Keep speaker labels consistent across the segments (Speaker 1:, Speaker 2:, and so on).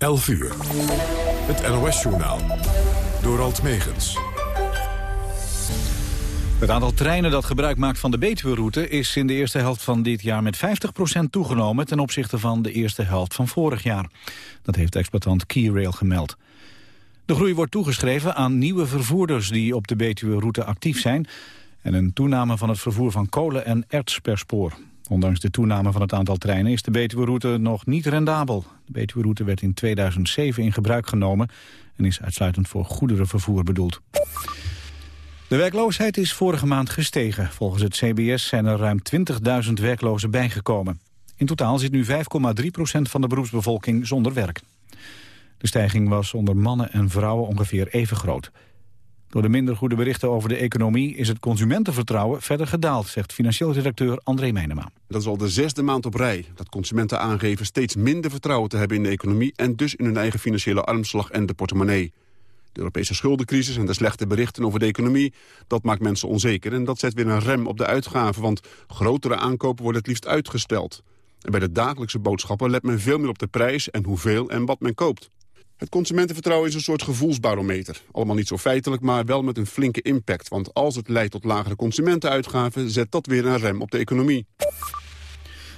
Speaker 1: 11 uur. Het NOS-journaal. Door Alt Megens.
Speaker 2: Het aantal treinen dat gebruik maakt van de Betuwe-route... is in de eerste helft van dit jaar met 50% toegenomen... ten opzichte van de eerste helft van vorig jaar. Dat heeft exploitant Keyrail gemeld. De groei wordt toegeschreven aan nieuwe vervoerders... die op de Betuwe-route actief zijn... en een toename van het vervoer van kolen en erts per spoor. Ondanks de toename van het aantal treinen is de Betuwe-route nog niet rendabel. De Betuwe-route werd in 2007 in gebruik genomen... en is uitsluitend voor goederenvervoer bedoeld. De werkloosheid is vorige maand gestegen. Volgens het CBS zijn er ruim 20.000 werklozen bijgekomen. In totaal zit nu 5,3% van de beroepsbevolking zonder werk. De stijging was onder mannen en vrouwen ongeveer even groot. Door de minder goede berichten over de economie is het consumentenvertrouwen verder gedaald, zegt financieel redacteur André Meijnema.
Speaker 3: Dat is al de zesde maand op rij dat consumenten aangeven steeds minder vertrouwen te hebben in de economie en dus in hun eigen financiële armslag en de portemonnee. De Europese schuldencrisis en de slechte berichten over de economie, dat maakt mensen onzeker en dat zet weer een rem op de uitgaven, want grotere aankopen worden het liefst uitgesteld. En bij de dagelijkse boodschappen let men veel meer op de prijs en hoeveel en wat men koopt. Het consumentenvertrouwen is een soort gevoelsbarometer. Allemaal niet zo feitelijk, maar wel met een flinke impact. Want als het leidt tot lagere consumentenuitgaven... zet dat weer een rem op de economie.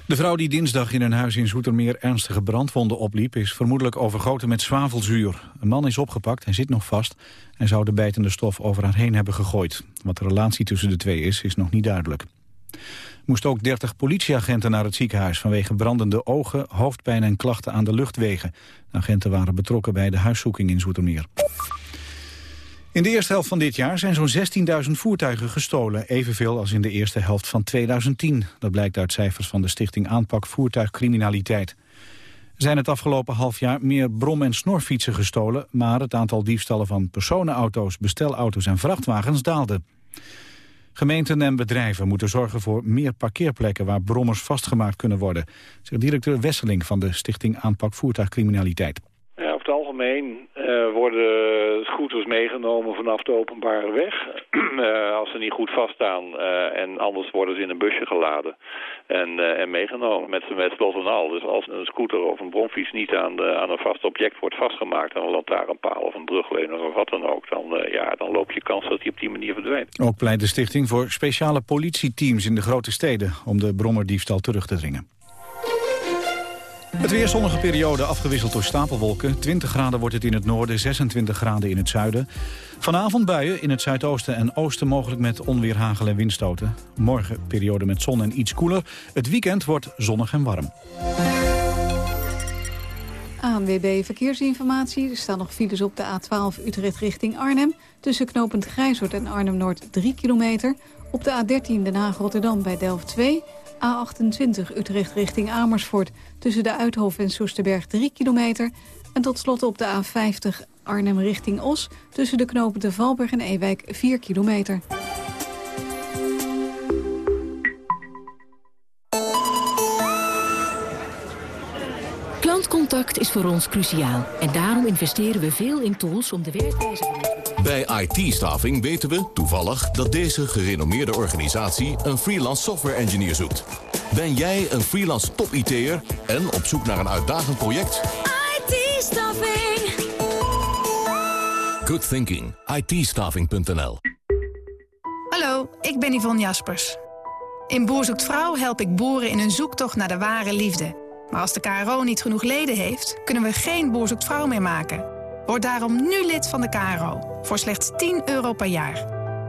Speaker 2: De vrouw die dinsdag in een huis in Zoetermeer ernstige brandwonden opliep... is vermoedelijk overgoten met zwavelzuur. Een man is opgepakt, hij zit nog vast... en zou de bijtende stof over haar heen hebben gegooid. Wat de relatie tussen de twee is, is nog niet duidelijk moesten ook 30 politieagenten naar het ziekenhuis... vanwege brandende ogen, hoofdpijn en klachten aan de luchtwegen. De agenten waren betrokken bij de huiszoeking in Zoetermeer. In de eerste helft van dit jaar zijn zo'n 16.000 voertuigen gestolen. Evenveel als in de eerste helft van 2010. Dat blijkt uit cijfers van de Stichting Aanpak Voertuigcriminaliteit. Er zijn het afgelopen half jaar meer brom- en snorfietsen gestolen... maar het aantal diefstallen van personenauto's, bestelauto's en vrachtwagens daalde. Gemeenten en bedrijven moeten zorgen voor meer parkeerplekken waar brommers vastgemaakt kunnen worden, zegt directeur Wesseling van de Stichting Aanpak Voertuigcriminaliteit.
Speaker 4: Algemeen uh, worden scooters meegenomen vanaf de openbare weg. uh, als ze niet goed vaststaan uh, en anders worden ze in een busje geladen en, en meegenomen met, met slot en al. Dus als een scooter of een bromfiets niet aan, aan een vast object wordt vastgemaakt, aan een lantaarnpaal of een brugleuner of wat dan ook, dan, ja, dan loop je kans dat die op die manier verdwijnt.
Speaker 2: Ook pleit de stichting voor speciale politieteams in de grote steden om de brommerdiefstal terug te dringen. Het weer zonnige periode afgewisseld door stapelwolken. 20 graden wordt het in het noorden, 26 graden in het zuiden. Vanavond buien in het zuidoosten en oosten mogelijk met onweer, hagel en windstoten. Morgen periode met zon en iets koeler. Het weekend wordt zonnig en warm.
Speaker 5: ANWB Verkeersinformatie. Er staan nog files op de A12 Utrecht richting Arnhem. Tussen knooppunt Grijshoort en Arnhem-Noord 3 kilometer. Op de A13 Den Haag-Rotterdam bij Delft 2... A28 Utrecht richting Amersfoort tussen de Uithof en Soesterberg 3 kilometer. En tot slot op de A50 Arnhem richting Os tussen de knopen de Valburg en Ewijk 4 kilometer.
Speaker 6: Klantcontact is voor ons cruciaal en daarom investeren we veel in tools om de werkwijze van
Speaker 7: bij IT-staffing weten we, toevallig, dat deze gerenommeerde organisatie een freelance software engineer zoekt. Ben jij een freelance top-IT'er en op zoek naar een uitdagend project?
Speaker 8: IT-staffing.
Speaker 7: Good thinking. it
Speaker 9: Hallo, ik ben Yvonne Jaspers. In Boer zoekt Vrouw help ik boeren in hun zoektocht naar de ware liefde. Maar als de KRO niet genoeg leden heeft, kunnen we geen Boer zoekt Vrouw meer maken. Word daarom nu lid van de KRO voor slechts 10 euro per jaar.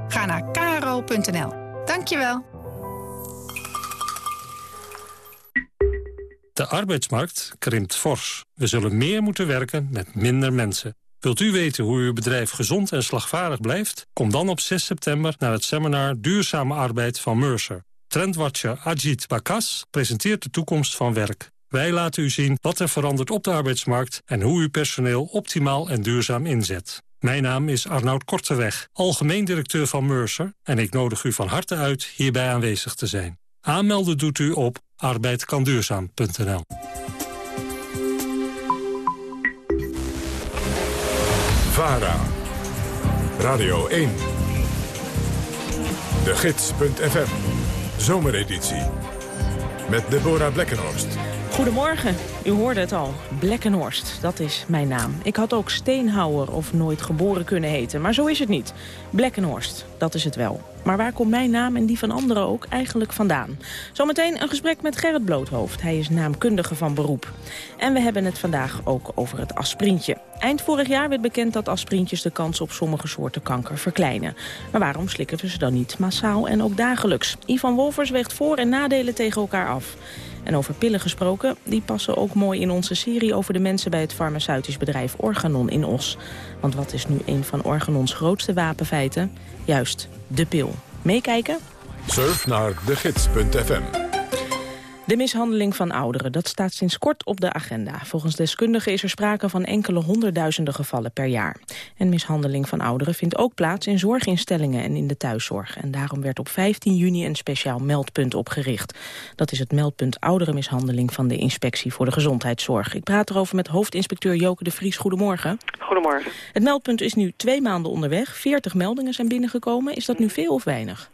Speaker 9: Ga naar kro.nl. Dankjewel.
Speaker 10: De arbeidsmarkt krimpt fors. We zullen meer moeten werken met minder mensen. Wilt u weten hoe uw bedrijf gezond en slagvaardig blijft? Kom dan op 6 september naar het seminar Duurzame Arbeid van Mercer. Trendwatcher Ajit Bakas presenteert de toekomst van werk. Wij laten u zien wat er verandert op de arbeidsmarkt... en hoe u personeel optimaal en duurzaam inzet. Mijn naam is Arnoud Korteweg, algemeen directeur van Mercer... en ik nodig u van harte uit hierbij aanwezig te zijn. Aanmelden doet u op arbeidkanduurzaam.nl.
Speaker 1: VARA, Radio 1, de gids.fm, zomereditie, met Deborah Blekkenhorst.
Speaker 11: Goedemorgen, u hoorde het al. Blekkenhorst, dat is mijn naam. Ik had ook Steenhouwer of nooit geboren kunnen heten, maar zo is het niet. Blekkenhorst, dat is het wel. Maar waar komt mijn naam en die van anderen ook eigenlijk vandaan? Zometeen een gesprek met Gerrit Bloothoofd. Hij is naamkundige van beroep. En we hebben het vandaag ook over het aspirintje. Eind vorig jaar werd bekend dat aspirintjes de kans op sommige soorten kanker verkleinen. Maar waarom slikken we ze dan niet massaal en ook dagelijks? Ivan Wolfers weegt voor- en nadelen tegen elkaar af. En over pillen gesproken, die passen ook mooi in onze serie... over de mensen bij het farmaceutisch bedrijf Organon in Os. Want wat is nu een van Organons grootste wapenfeiten? Juist, de pil. Meekijken?
Speaker 1: Surf naar degids.fm.
Speaker 11: De mishandeling van ouderen, dat staat sinds kort op de agenda. Volgens deskundigen is er sprake van enkele honderdduizenden gevallen per jaar. En mishandeling van ouderen vindt ook plaats in zorginstellingen en in de thuiszorg. En daarom werd op 15 juni een speciaal meldpunt opgericht. Dat is het meldpunt ouderenmishandeling van de Inspectie voor de Gezondheidszorg. Ik praat erover met hoofdinspecteur Joke de Vries. Goedemorgen.
Speaker 12: Goedemorgen.
Speaker 11: Het meldpunt is nu twee maanden onderweg. 40 meldingen zijn binnengekomen. Is dat nu veel of weinig?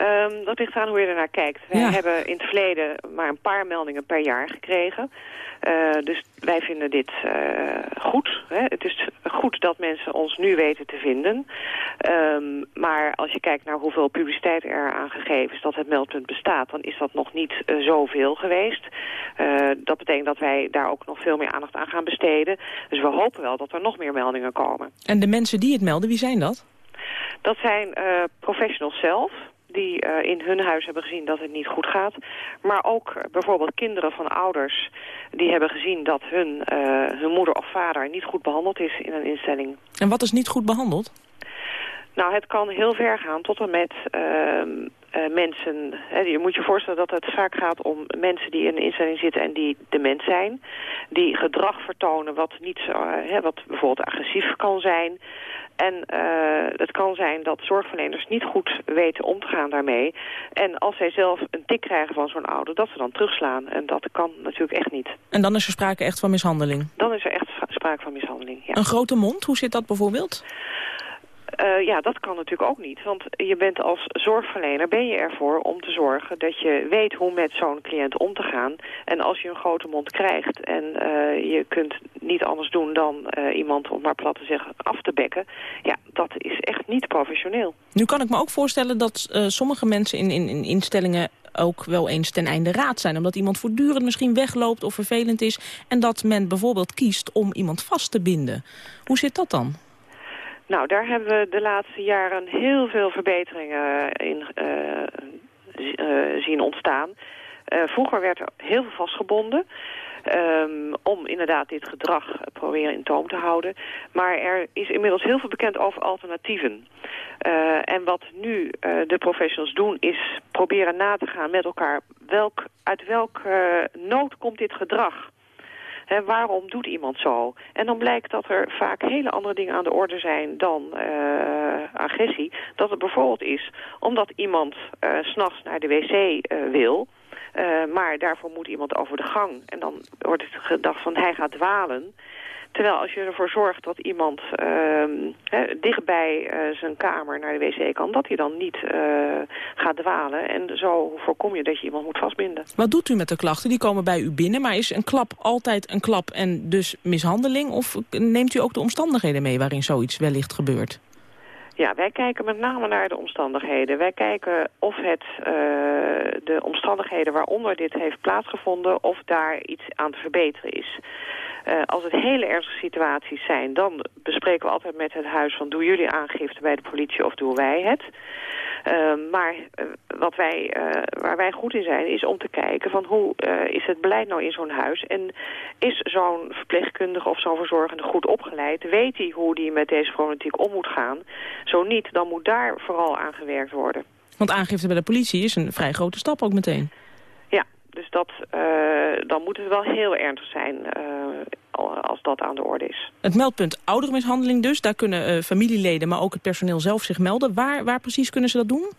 Speaker 12: Um, dat ligt aan hoe je ernaar kijkt. Wij
Speaker 11: Ja.
Speaker 12: hebben in het verleden maar een paar meldingen per jaar gekregen. Uh, dus wij vinden dit uh, goed. Hè? Het is goed dat mensen ons nu weten te vinden. Um, maar als je kijkt naar hoeveel publiciteit er aan gegeven is dat het meldpunt bestaat... dan is dat nog niet uh, zoveel geweest. dat betekent dat wij daar ook nog veel meer aandacht aan gaan besteden. Dus we hopen wel dat er nog meer meldingen komen.
Speaker 11: En de mensen die het melden, wie zijn dat?
Speaker 12: Dat zijn professionals zelf die uh, in hun huis hebben gezien dat het niet goed gaat. Maar ook uh, bijvoorbeeld kinderen van ouders die hebben gezien dat hun, uh, hun moeder of vader niet goed behandeld is in een instelling.
Speaker 11: En wat is niet goed behandeld?
Speaker 12: Nou, het kan heel ver gaan tot en met ehm, mensen... Hè, je moet je voorstellen dat het vaak gaat om mensen die in een instelling zitten en die dement zijn. Die gedrag vertonen wat, niet zo, hè, wat bijvoorbeeld agressief kan zijn... En uh, het kan zijn dat zorgverleners niet goed weten om te gaan daarmee. En als zij zelf een tik krijgen van zo'n ouder, dat ze dan terugslaan. En dat kan natuurlijk echt niet.
Speaker 11: En dan is er sprake echt van mishandeling?
Speaker 12: Dan is er echt sprake van mishandeling, ja.
Speaker 11: Een grote mond, hoe zit dat bijvoorbeeld?
Speaker 12: Uh, ja, dat kan natuurlijk ook niet. Want je bent als zorgverlener ben je ervoor om te zorgen dat je weet hoe met zo'n cliënt om te gaan. En als je een grote mond krijgt en uh, je kunt niet anders doen dan uh, iemand, om maar plat te zeggen, af te bekken. Ja, dat is echt niet professioneel.
Speaker 11: Nu kan ik me ook voorstellen dat sommige mensen in, in, in instellingen ook wel eens ten einde raad zijn. Omdat iemand voortdurend misschien wegloopt of vervelend is. En dat men bijvoorbeeld kiest om iemand vast te binden. Hoe zit dat dan?
Speaker 12: Nou, daar hebben we de laatste jaren heel veel verbeteringen in uh, zien ontstaan. Uh, vroeger werd er heel veel vastgebonden. Um, om inderdaad dit gedrag proberen in toom te houden. Maar er is inmiddels heel veel bekend over alternatieven. Uh, en wat nu uh, de professionals doen is proberen na te gaan met elkaar... Welk, uit welke nood komt dit gedrag? He, waarom doet iemand zo? En dan blijkt dat er vaak hele andere dingen aan de orde zijn dan agressie. Dat het bijvoorbeeld is omdat iemand uh, s'nachts naar de wc wil... Uh, maar daarvoor moet iemand over de gang. En dan wordt het gedacht van hij gaat dwalen. Terwijl als je ervoor zorgt dat iemand hè, dichtbij uh, zijn kamer naar de wc kan... dat hij dan niet uh, gaat dwalen. En zo voorkom je dat je iemand moet vastbinden.
Speaker 11: Wat doet u met de klachten? Die komen bij u binnen. Maar is een klap altijd een klap en dus mishandeling? Of neemt u ook de omstandigheden mee waarin zoiets wellicht gebeurt?
Speaker 12: Ja, wij kijken met name naar de omstandigheden. Wij kijken of het, uh, de omstandigheden waaronder dit heeft plaatsgevonden... of daar iets aan te verbeteren is. Uh, als het hele ernstige situaties zijn, dan bespreken we altijd met het huis van... doen jullie aangifte bij de politie of doen wij het? Uh, maar uh, wat wij, waar wij goed in zijn is om te kijken van hoe is het beleid nou in zo'n huis... en is zo'n verpleegkundige of zo'n verzorgende goed opgeleid? Weet hij hoe die met deze problematiek om moet gaan? Zo niet, dan moet daar vooral aan gewerkt worden.
Speaker 11: Want aangifte bij de politie is een vrij grote stap ook meteen.
Speaker 12: Ja, dus dat, uh, dan moet het wel heel ernstig zijn uh, dat aan de orde is.
Speaker 11: Het meldpunt oudermishandeling dus, daar kunnen uh, familieleden, maar ook het personeel zelf zich melden. Waar, waar precies kunnen ze dat doen?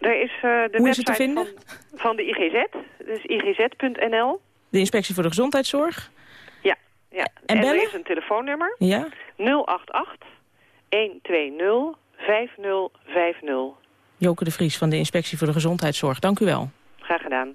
Speaker 12: Er is de
Speaker 11: Hoe
Speaker 12: website
Speaker 11: is het te vinden?
Speaker 12: Van, van de IGZ, dus igz.nl.
Speaker 11: De Inspectie voor de Gezondheidszorg?
Speaker 12: Ja, ja.
Speaker 11: En,
Speaker 12: en
Speaker 11: bellen?
Speaker 12: er is een telefoonnummer.
Speaker 11: Ja.
Speaker 12: 088 120 5050.
Speaker 11: Joke de Vries van de Inspectie voor de Gezondheidszorg, dank u wel.
Speaker 12: Graag gedaan.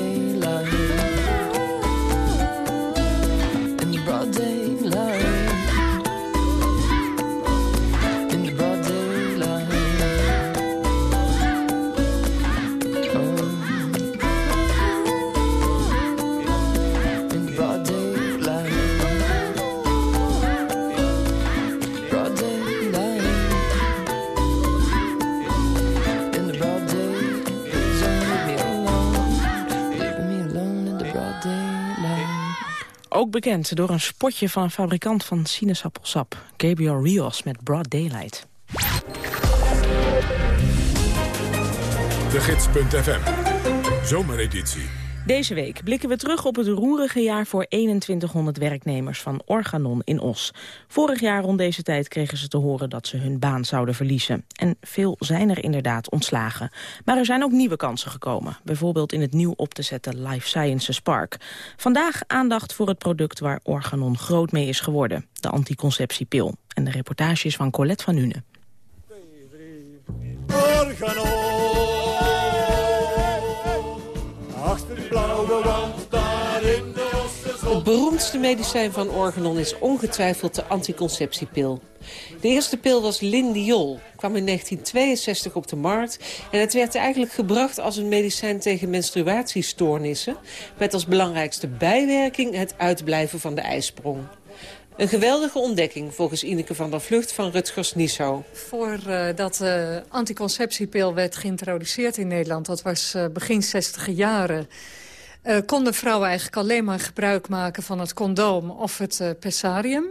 Speaker 11: Ook bekend door een spotje van een fabrikant van sinaasappelsap. Gabriel Rios met Broad Daylight.
Speaker 1: De Gids.fm. Zomereditie.
Speaker 11: Deze week blikken we terug op het roerige jaar voor 2100 werknemers van Organon in Os. Vorig jaar rond deze tijd kregen ze te horen dat ze hun baan zouden verliezen. En veel zijn er inderdaad ontslagen. Maar er zijn ook nieuwe kansen gekomen. Bijvoorbeeld in het nieuw op te zetten Life Sciences Park. Vandaag aandacht voor het product waar Organon groot mee is geworden. De anticonceptiepil. En de reportage is van Colette van Nuenen. Organon
Speaker 13: het beroemdste medicijn van Organon is ongetwijfeld de anticonceptiepil. De eerste pil was Lindiol, kwam in 1962 op de markt... en het werd eigenlijk gebracht als een medicijn tegen menstruatiestoornissen... met als belangrijkste bijwerking het uitblijven van de ijsprong. Een geweldige ontdekking volgens Ineke van der Vlucht van Rutgers Niso.
Speaker 14: Voordat uh, de anticonceptiepil werd geïntroduceerd in Nederland... dat was uh, begin 60 jaren... Uh, konden vrouwen eigenlijk alleen maar gebruik maken van het condoom of het uh, pessarium.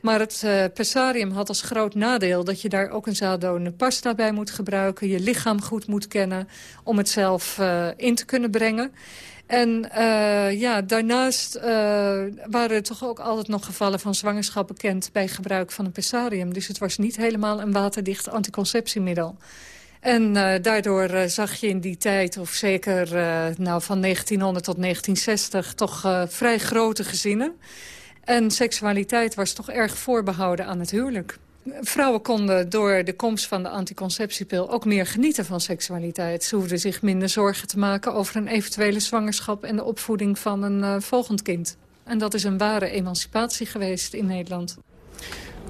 Speaker 14: Maar het uh, pessarium had als groot nadeel dat je daar ook een zaaddodende pasta bij moet gebruiken. Je lichaam goed moet kennen om het zelf in te kunnen brengen. En ja, daarnaast waren er toch ook altijd nog gevallen van zwangerschap bekend bij gebruik van een pessarium. Dus het was niet helemaal een waterdicht anticonceptiemiddel. En uh, daardoor zag je in die tijd, of zeker nou, van 1900 tot 1960, toch vrij grote gezinnen. En seksualiteit was toch erg voorbehouden aan het huwelijk. vrouwen konden door de komst van de anticonceptiepil ook meer genieten van seksualiteit. Ze hoefden zich minder zorgen te maken over een eventuele zwangerschap en de opvoeding van een volgend kind. En dat is een ware emancipatie geweest in Nederland.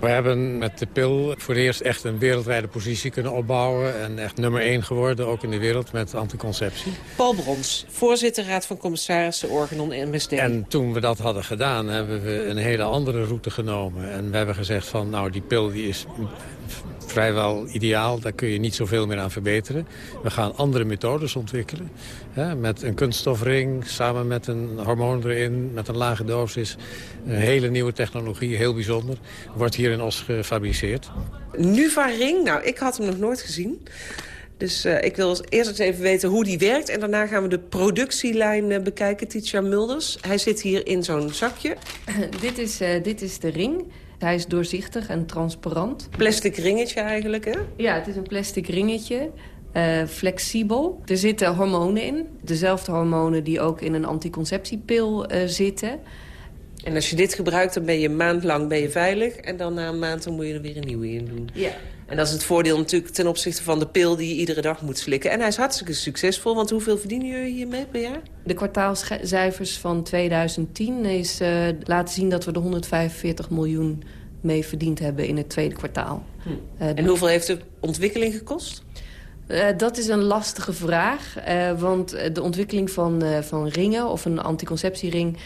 Speaker 15: We hebben met de pil voor het eerst echt een wereldwijde positie kunnen opbouwen... en echt nummer één geworden, ook in de wereld, met anticonceptie.
Speaker 13: Paul Brons, voorzitter Raad van Commissarissen Organon MSD.
Speaker 15: En toen we dat hadden gedaan, hebben we een hele andere route genomen. En we hebben gezegd van, nou, die pil die is vrijwel ideaal. Daar kun je niet zoveel meer aan verbeteren. We gaan andere methodes ontwikkelen. Hè, met een kunststofring, samen met een hormoon erin, met een lage dosis. Een hele nieuwe technologie, heel bijzonder. Wordt hier in Os gefabriceerd.
Speaker 13: Nuva-ring, nou, ik had hem nog nooit gezien. Dus uh, ik wil eerst eens even weten hoe die werkt. En daarna gaan we de productielijn uh, bekijken, Titia Mulders. Hij zit hier in zo'n zakje.
Speaker 16: dit, is, uh, dit is de ring. Hij is doorzichtig en transparant.
Speaker 13: Plastic ringetje eigenlijk, hè?
Speaker 16: Ja, het is een plastic ringetje. Uh, flexibel. Er zitten hormonen in. Dezelfde hormonen die ook in een anticonceptiepil uh, zitten.
Speaker 13: En als je dit gebruikt, dan ben je een maand lang ben je veilig. En dan na een maand dan moet je er weer een nieuwe in doen.
Speaker 16: Ja.
Speaker 13: En dat is het voordeel natuurlijk ten opzichte van de pil die je iedere dag moet slikken. En hij is hartstikke succesvol, want hoeveel verdienen jullie hiermee per jaar?
Speaker 16: De kwartaalcijfers van 2010 is uh, laten zien dat we er 145 miljoen mee verdiend hebben in het tweede kwartaal.
Speaker 13: Hm. Uh, en hoeveel heeft de ontwikkeling gekost?
Speaker 16: Uh, dat is een lastige vraag, uh, want de ontwikkeling van, uh, van ringen of een anticonceptiering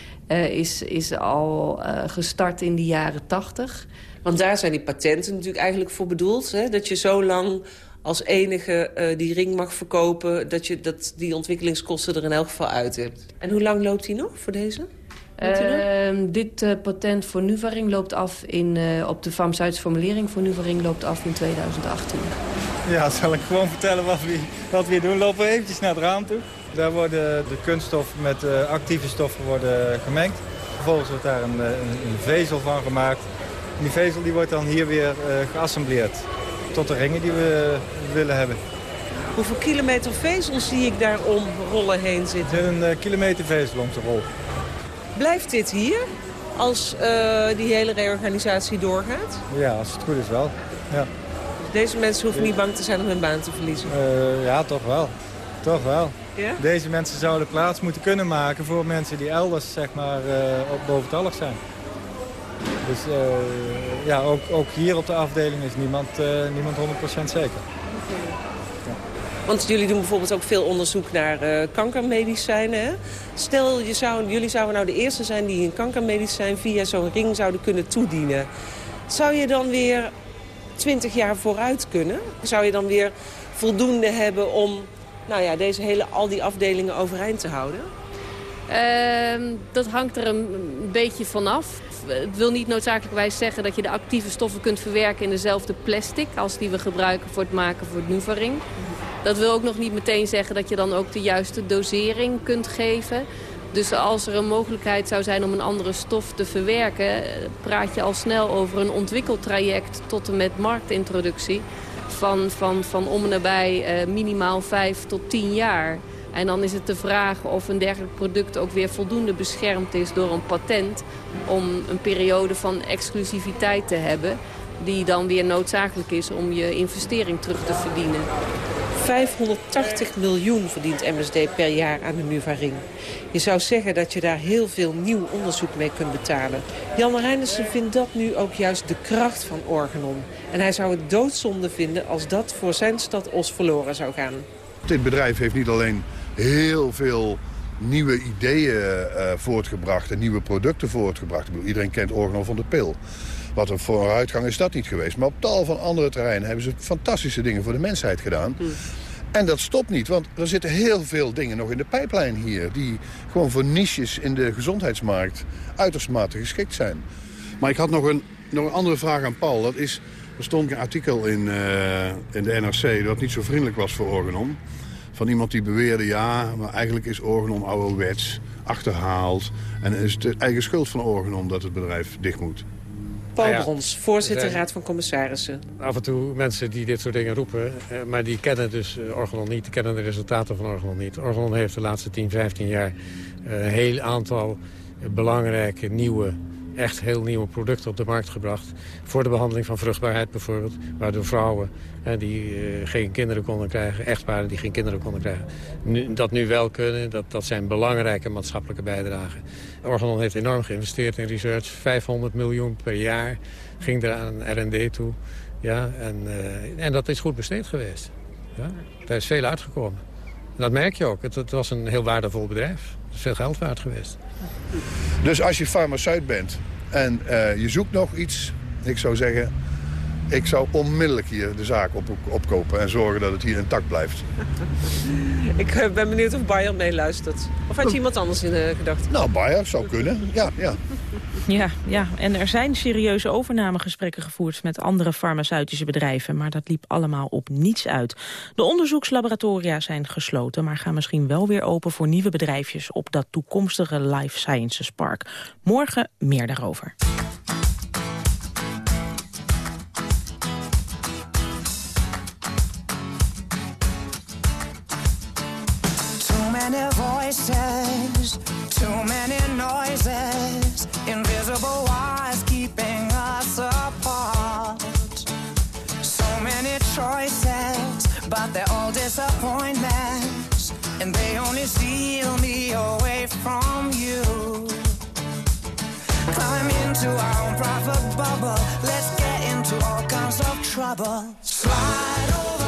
Speaker 16: is, is al gestart in de jaren tachtig.
Speaker 13: Want daar zijn die patenten natuurlijk eigenlijk voor bedoeld. Hè? Dat je zo lang als enige die ring mag verkopen... dat je dat die ontwikkelingskosten er in elk geval uit hebt. En hoe lang loopt die nog voor deze?
Speaker 16: Uh, dit uh, patent voor Nuvaring loopt af in, uh, op de farmaceutische formulering voor Nuvaring loopt af in 2018.
Speaker 17: Ja, zal ik gewoon vertellen wat we, wat we hier doen. Lopen we eventjes naar het raam toe. Daar worden de kunststoffen met actieve stoffen worden gemengd. Vervolgens wordt daar een, een vezel van gemaakt. Die vezel die wordt dan hier weer geassembleerd tot de ringen die we willen hebben.
Speaker 13: Hoeveel kilometer vezel zie ik daar om rollen heen zitten?
Speaker 17: Een kilometer vezel om te rollen.
Speaker 13: Blijft dit hier als uh, die hele reorganisatie doorgaat?
Speaker 17: Ja, als het goed is wel. Ja.
Speaker 13: Deze mensen hoeven niet bang te zijn om hun baan te verliezen?
Speaker 17: Uh, ja, toch wel. Toch wel.
Speaker 13: Ja?
Speaker 17: Deze mensen zouden plaats moeten kunnen maken voor mensen die elders zeg maar, uh, boventallig zijn. Dus ja, ook, ook hier op de afdeling is niemand, niemand 100% zeker.
Speaker 13: Want jullie doen bijvoorbeeld ook veel onderzoek naar uh, kankermedicijnen. Hè? Stel, je zou, jullie zouden nou de eerste zijn die een kankermedicijn via zo'n ring zouden kunnen toedienen. Zou je dan weer 20 jaar vooruit kunnen? Zou je dan weer voldoende hebben om nou ja, deze hele, al die afdelingen overeind te houden?
Speaker 16: Uh, dat hangt er een, een beetje vanaf. Het wil niet noodzakelijkwijs zeggen dat je de actieve stoffen kunt verwerken in dezelfde plastic... als die we gebruiken voor het maken voor het Nuvaring. Dat wil ook nog niet meteen zeggen dat je dan ook de juiste dosering kunt geven. Dus als er een mogelijkheid zou zijn om een andere stof te verwerken... praat je al snel over een ontwikkeltraject tot en met marktintroductie... van, van, van om en nabij uh, minimaal 5 tot 10 jaar. En dan is het de vraag of een dergelijk product ook weer voldoende beschermd is door een patent... om een periode van exclusiviteit te hebben die dan weer noodzakelijk is om je investering terug te verdienen.
Speaker 13: 580 miljoen verdient MSD per jaar aan de Nuvaring. Je zou zeggen dat je daar heel veel nieuw onderzoek mee kunt betalen. Jan Reinissen vindt dat nu ook juist de kracht van Organon. En hij zou het doodzonde vinden als dat voor zijn stad Os verloren zou gaan.
Speaker 18: Dit bedrijf heeft niet alleen heel veel nieuwe ideeën uh, voortgebracht en nieuwe producten voortgebracht. Ik bedoel, iedereen kent Organon van de pil. Wat een vooruitgang is dat niet geweest. Maar op tal van andere terreinen hebben ze fantastische dingen voor de mensheid gedaan.
Speaker 13: Hmm.
Speaker 18: En dat stopt niet, want er zitten heel veel dingen nog in de pijplijn hier... die gewoon voor niches in de gezondheidsmarkt uiterst mate geschikt zijn. Maar ik had nog een, nog een andere vraag aan Paul. Dat is, er stond een artikel in, uh, in de NRC dat niet zo vriendelijk was voor Organon. Van iemand die beweerde, ja, maar eigenlijk is Organon ouderwets, achterhaald... en is het de eigen schuld van Organon dat het bedrijf dicht moet.
Speaker 13: Paul nou ja, Brons, voorzitter Raad van Commissarissen.
Speaker 15: Af en toe mensen die dit soort dingen roepen, eh, maar die kennen dus eh, Organon niet. Die kennen de resultaten van Organon niet. Organon heeft de laatste 10, 15 jaar een heel aantal belangrijke nieuwe echt heel nieuwe producten op de markt gebracht. Voor de behandeling van vruchtbaarheid bijvoorbeeld. Waardoor vrouwen hè, die uh, geen kinderen konden krijgen, echtparen die geen kinderen konden krijgen, nu, dat nu wel kunnen. Dat, dat zijn belangrijke maatschappelijke bijdragen. Organon heeft enorm geïnvesteerd in research. 500 miljoen per jaar ging er aan R&D toe. Ja, en, uh, en dat is goed besteed geweest. Ja, daar is veel uitgekomen. En dat merk je ook. Het, het was een heel waardevol bedrijf. Het is veel geld waard geweest.
Speaker 18: Dus als je farmaceut bent en uh, je zoekt nog iets... ik zou zeggen, ik zou onmiddellijk hier de zaak op, opkopen en zorgen dat het hier intact blijft.
Speaker 13: ik ben benieuwd of Bayer meeluistert. Of had je iemand anders in de gedachten?
Speaker 18: Nou, Bayer zou kunnen, ja. ja.
Speaker 11: Ja, ja, en er zijn serieuze overnamegesprekken gevoerd met andere farmaceutische bedrijven, maar dat liep allemaal op niets uit. De onderzoekslaboratoria zijn gesloten, maar gaan misschien wel weer open voor nieuwe bedrijfjes op dat toekomstige Life Sciences Park. Morgen meer daarover.
Speaker 19: Into our own private bubble, let's get into all kinds of trouble. Slide over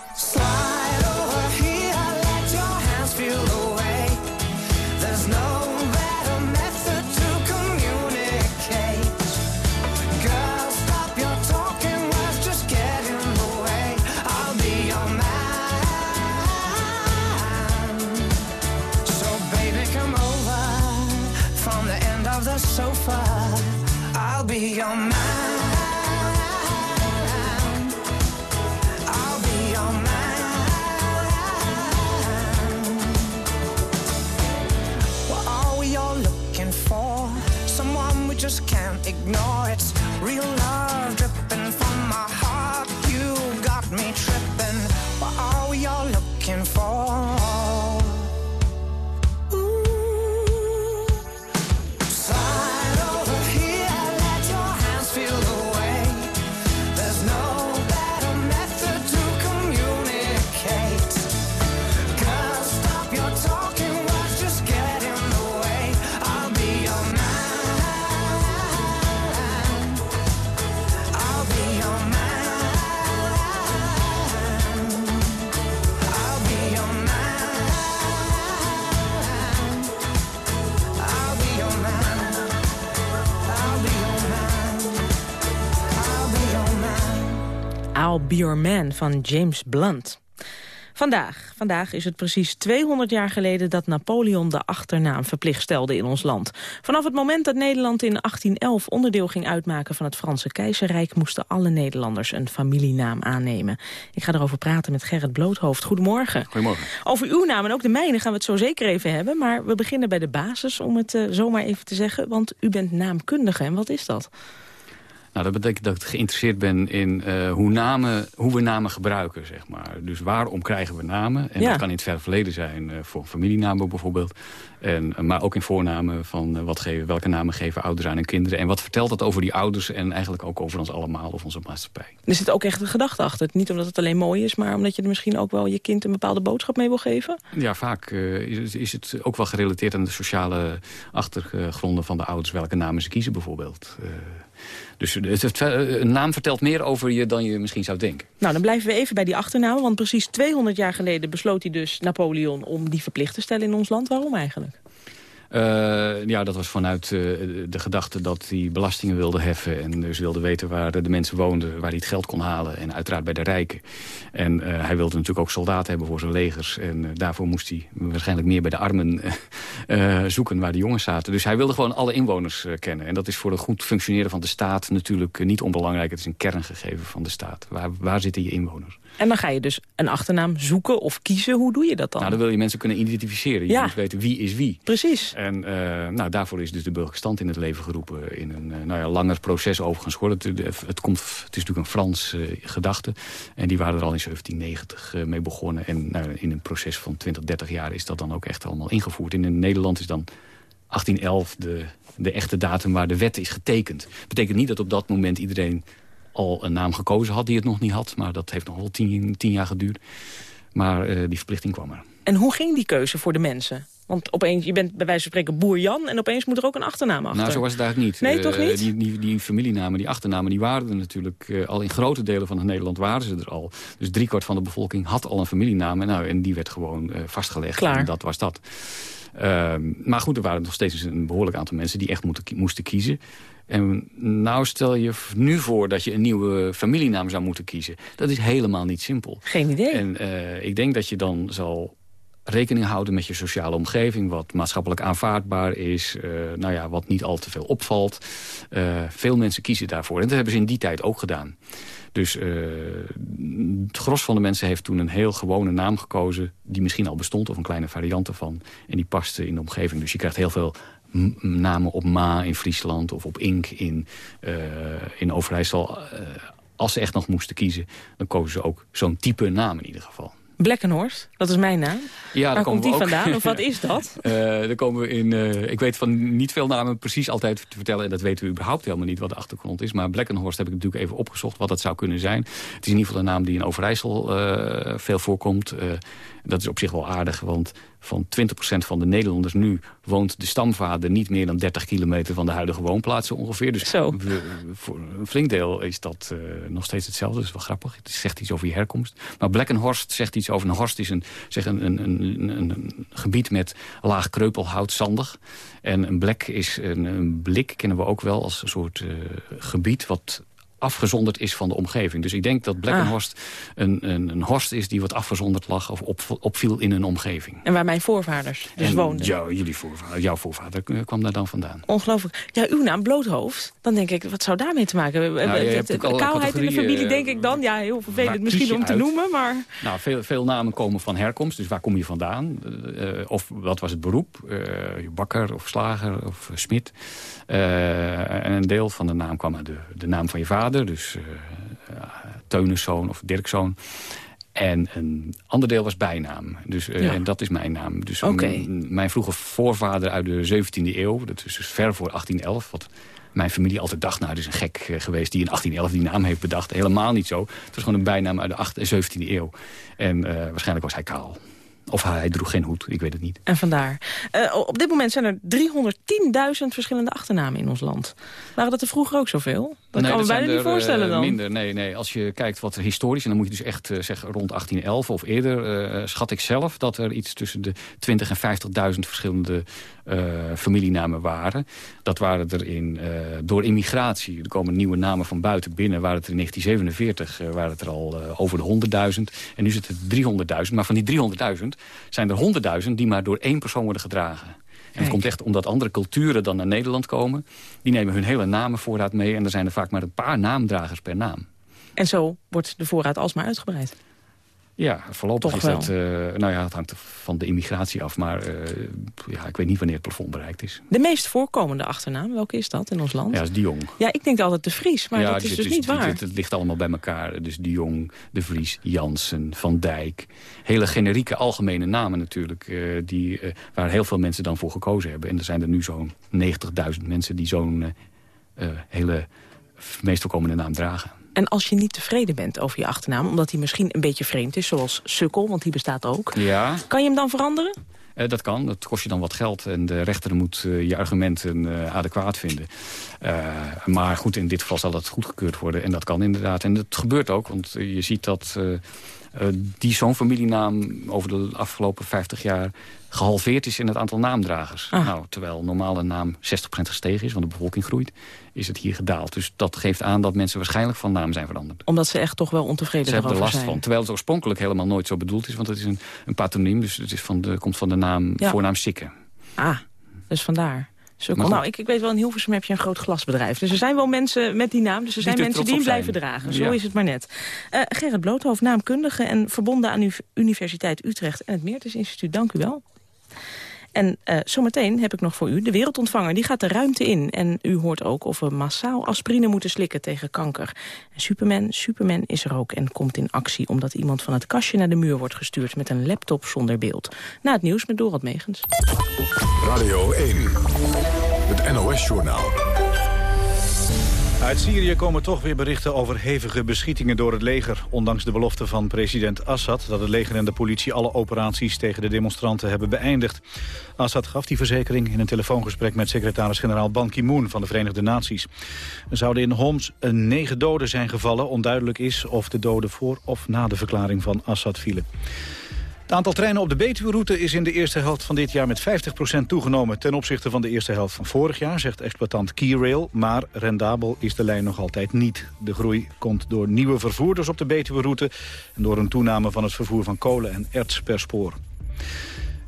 Speaker 19: Be Your Man
Speaker 11: van James Blunt. Vandaag, vandaag is het precies 200 jaar geleden dat Napoleon de achternaam verplicht stelde in ons land. Vanaf het moment dat Nederland in 1811 onderdeel ging uitmaken van het Franse keizerrijk moesten alle Nederlanders een familienaam aannemen. Ik ga erover praten met Gerrit Bloothoofd. Goedemorgen.
Speaker 20: Goedemorgen.
Speaker 11: Over uw naam en ook de mijne gaan we het zo zeker even hebben, maar we beginnen bij de basis om het uh, zomaar even te zeggen, want u bent naamkundige en wat is dat?
Speaker 20: Nou, dat betekent dat ik geïnteresseerd ben in uh, hoe, namen, hoe we namen gebruiken, zeg maar. Dus waarom krijgen we namen? En
Speaker 11: Ja.
Speaker 20: dat kan in het verre verleden zijn uh, voor familienamen bijvoorbeeld. En, uh, maar ook in voornamen van wat geven, welke namen geven ouders aan hun kinderen. En wat vertelt dat over die ouders en eigenlijk ook over ons allemaal of onze maatschappij.
Speaker 11: Er zit ook echt een gedachte achter. Niet omdat het alleen mooi is, maar omdat je er misschien ook wel je kind een bepaalde boodschap mee wil geven.
Speaker 20: Ja, vaak uh, is, is het ook wel gerelateerd aan de sociale achtergronden van de ouders. Welke namen ze kiezen bijvoorbeeld. Dus het, het, een naam vertelt meer over je dan je misschien zou denken.
Speaker 11: Nou, dan blijven we even bij die achternaam. Want precies 200 jaar geleden besloot hij dus Napoleon om die verplicht te stellen in ons land. Waarom eigenlijk?
Speaker 20: Uh, ja, dat was vanuit uh, de gedachte dat hij belastingen wilde heffen... en dus wilde weten waar de mensen woonden, waar hij het geld kon halen... en uiteraard bij de rijken. En uh, hij wilde natuurlijk ook soldaten hebben voor zijn legers... en daarvoor moest hij waarschijnlijk meer bij de armen zoeken waar de jongens zaten. Dus hij wilde gewoon alle inwoners kennen. En dat is voor een goed functioneren van de staat natuurlijk niet onbelangrijk. Het is een kerngegeven van de staat. Waar, waar zitten je inwoners?
Speaker 11: En dan ga je dus een achternaam zoeken of kiezen. Hoe doe je dat dan?
Speaker 20: Nou, dan wil je mensen kunnen identificeren. Je
Speaker 11: Ja.
Speaker 20: moet weten wie is wie.
Speaker 11: Precies.
Speaker 20: En eh, nou, daarvoor is dus de burgerlijke stand in het leven geroepen. In een uh, nou ja, langer proces overigens. Het, het, komt, het is natuurlijk een Frans uh, gedachte. En die waren er al in 1790 mee begonnen. En nou, in een proces van 20, 30 jaar is dat dan ook echt allemaal ingevoerd. In Nederland is dan 1811 de, de echte datum waar de wet is getekend. betekent niet dat op dat moment iedereen al een naam gekozen had die het nog niet had. Maar dat heeft nog wel tien, tien jaar geduurd. Maar die verplichting kwam er.
Speaker 11: En hoe ging die keuze voor de mensen? Want opeens, je bent bij wijze van spreken boer Jan... en opeens moet er ook een achternaam achter.
Speaker 20: Nou, zo was het eigenlijk niet.
Speaker 11: Nee, uh, toch niet?
Speaker 20: Die, die, die, familienamen, die achternamen, die waren er natuurlijk... Uh, al in grote delen van het Nederland waren ze er al. Dus driekwart van de bevolking had al een familienaam. En, nou, en die werd gewoon vastgelegd.
Speaker 11: Klaar.
Speaker 20: En dat was dat. Ehm, maar goed, er waren nog steeds een behoorlijk aantal mensen... die echt moeten, moesten kiezen. En nou stel je nu voor dat je een nieuwe familienaam zou moeten kiezen. Dat is helemaal niet simpel.
Speaker 11: Geen idee.
Speaker 20: En ik denk dat je dan zal rekening houden met je sociale omgeving... wat maatschappelijk aanvaardbaar is, uh, nou ja, wat niet al te veel opvalt. Uh, veel mensen kiezen daarvoor. En dat hebben ze in die tijd ook gedaan. Dus uh, het gros van de mensen heeft toen een heel gewone naam gekozen... die misschien al bestond, of een kleine variant ervan. En die paste in de omgeving. Dus je krijgt heel veel namen op Ma in Friesland of op Ink in, in Overijssel. Als ze echt nog moesten kiezen, dan kozen ze ook zo'n type naam in ieder geval.
Speaker 11: Blackenhorst, dat is mijn naam.
Speaker 20: Ja,
Speaker 11: Waar komt die
Speaker 20: ook,
Speaker 11: vandaan of wat is dat?
Speaker 20: uh, daar komen we in, uh, ik weet van niet veel namen precies altijd te vertellen... en dat weten we überhaupt helemaal niet wat de achtergrond is. Maar Blackenhorst heb ik natuurlijk even opgezocht wat dat zou kunnen zijn. Het is in ieder geval een naam die in Overijssel uh, veel voorkomt. Dat is op zich wel aardig, want van 20% van de Nederlanders nu woont de stamvader niet meer dan 30 kilometer van de huidige woonplaatsen ongeveer. Dus
Speaker 11: Zo.
Speaker 20: Voor een flink deel is dat uh, nog steeds hetzelfde. Dat is wel grappig. Het zegt iets over je herkomst. Maar Blackenhorst zegt iets over een horst is een, zeg een, een, een, een, gebied met laag kreupelhout, zandig. En een blek is een, een blik, kennen we ook wel als een soort uh, gebied wat afgezonderd is van de omgeving. Dus ik denk dat Blackenhorst ah. een, een, een horst is die wat afgezonderd lag... of op, opviel in een omgeving.
Speaker 11: En waar mijn voorvaders dus
Speaker 20: en
Speaker 11: woonden.
Speaker 20: Jou, jullie voorvader, jouw voorvader kwam daar dan vandaan.
Speaker 11: Ongelooflijk. Ja, uw naam, Bloothoofd. Dan denk ik, wat zou daarmee te maken hebben?
Speaker 20: Nou,
Speaker 11: Kouheid in de familie, denk ik dan. Ja, heel vervelend misschien om te
Speaker 20: uit?
Speaker 11: noemen, maar...
Speaker 20: Nou, veel, veel namen komen van herkomst. Dus waar kom je vandaan? Uh, of wat was het beroep? Uh, bakker of slager of smid. Uh, en een deel van de naam kwam uit de, de naam van je vader. Dus uh, of Dirkzoon. En een ander deel was bijnaam. Dus, uh,
Speaker 11: Ja.
Speaker 20: En dat is mijn naam. Dus mijn vroege voorvader uit de 17e eeuw... dat is dus ver voor 1811... Wat mijn familie altijd dacht, nou, het is een gek uh, geweest... die in 1811 die naam heeft bedacht. Helemaal niet zo. Het was gewoon een bijnaam uit de 8e en 17e eeuw. En uh, waarschijnlijk was hij kaal. Of hij droeg geen hoed, ik weet het niet.
Speaker 11: En vandaar. Uh, op dit moment zijn er 310.000 verschillende achternamen in ons land. Waren dat er vroeger ook zoveel? Dat
Speaker 20: nee,
Speaker 11: kan me
Speaker 20: dat
Speaker 11: bijna niet
Speaker 20: er,
Speaker 11: voorstellen dan.
Speaker 20: Minder, nee, nee. Als je kijkt wat er historisch... en dan moet je dus echt uh, zeggen rond 1811 of eerder... Uh, schat ik zelf dat er iets tussen de 20 en 50.000 verschillende uh, familienamen waren. Dat waren er in, door immigratie. Er komen nieuwe namen van buiten binnen. Waren het er in 1947 uh, waren het er al over de 100.000. En nu zit het 300.000. Maar van die 300.000 zijn er 100.000 die maar door één persoon worden gedragen. En het komt echt omdat andere culturen dan naar Nederland komen. Die nemen hun hele namenvoorraad mee. En er zijn er vaak maar een paar naamdragers per naam.
Speaker 11: En zo wordt de voorraad alsmaar uitgebreid.
Speaker 20: Ja, voorlopig
Speaker 11: Toch
Speaker 20: is dat... Uh, nou ja, het hangt van de immigratie af. Maar uh, ja, ik weet niet wanneer het plafond bereikt is.
Speaker 11: De meest voorkomende achternaam, welke is dat in ons land?
Speaker 20: Ja, dat is de Jong.
Speaker 11: Ja, ik denk altijd de Vries, maar
Speaker 20: ja,
Speaker 11: dat is dus niet waar.
Speaker 20: Het, het ligt allemaal bij elkaar. Dus de Jong, de Vries, Jansen, Van Dijk. Hele generieke algemene namen natuurlijk. Uh, die, waar heel veel mensen dan voor gekozen hebben. En er zijn er nu zo'n 90.000 mensen die zo'n hele meest voorkomende naam dragen.
Speaker 11: En als je niet tevreden bent over je achternaam... omdat die misschien een beetje vreemd is, zoals Sukkel, want die bestaat ook...
Speaker 20: Ja.
Speaker 11: kan je hem dan veranderen?
Speaker 20: Uh, dat kan, dat kost je dan wat geld en de rechter moet uh, je argumenten uh, adequaat vinden. maar goed, in dit geval zal dat goedgekeurd worden en dat kan inderdaad. En dat gebeurt ook, want je ziet dat die zo'n familienaam over de afgelopen 50 jaar gehalveerd is in het aantal naamdragers.
Speaker 11: Ah.
Speaker 20: Nou, terwijl normale naam 60% gestegen is, want de bevolking groeit, is het hier gedaald. Dus dat geeft aan dat mensen waarschijnlijk van naam zijn veranderd.
Speaker 11: Omdat ze echt toch wel ontevreden
Speaker 20: Ze hebben er last
Speaker 11: zijn.
Speaker 20: van. Terwijl het oorspronkelijk helemaal nooit zo bedoeld is, want het is een, een patroniem, dus het is van de, komt van de naam,
Speaker 11: Ja.
Speaker 20: voornaam Sikke.
Speaker 11: Ah, dus vandaar.
Speaker 20: Goed.
Speaker 11: Nou, ik, ik weet wel, in Hilversum heb je een groot glasbedrijf. Dus er zijn wel mensen met die naam. Dus er zijn mensen die hem blijven
Speaker 20: zijn.
Speaker 11: dragen. Zo
Speaker 20: Ja.
Speaker 11: is het maar net. Eh, Gerrit Bloothoofd, naamkundige en verbonden aan Universiteit Utrecht... en het Meertens Instituut. Dank u wel. En eh, zometeen heb ik nog voor u de wereldontvanger. Die gaat de ruimte in. En u hoort ook of we massaal aspirine moeten slikken tegen kanker. Superman, Superman is er ook en komt in actie... omdat iemand van het kastje naar de muur wordt gestuurd... met een laptop zonder beeld. Na het nieuws met Dorot Megens.
Speaker 1: Radio 1, het NOS-journaal.
Speaker 2: Uit Syrië komen toch weer berichten over hevige beschietingen door het leger. Ondanks de belofte van president Assad dat het leger en de politie alle operaties tegen de demonstranten hebben beëindigd. Assad gaf die verzekering in een telefoongesprek met secretaris-generaal Ban Ki-moon van de Verenigde Naties. Er zouden in Homs negen doden zijn gevallen. Onduidelijk is of de doden voor of na de verklaring van Assad vielen. Het aantal treinen op de Betuwe-route is in de eerste helft van dit jaar met 50% toegenomen ten opzichte van de eerste helft van vorig jaar, zegt exploitant Keyrail. Maar rendabel is de lijn nog altijd niet. De groei komt door nieuwe vervoerders op de Betuwe-route en door een toename van het vervoer van kolen en erts per spoor.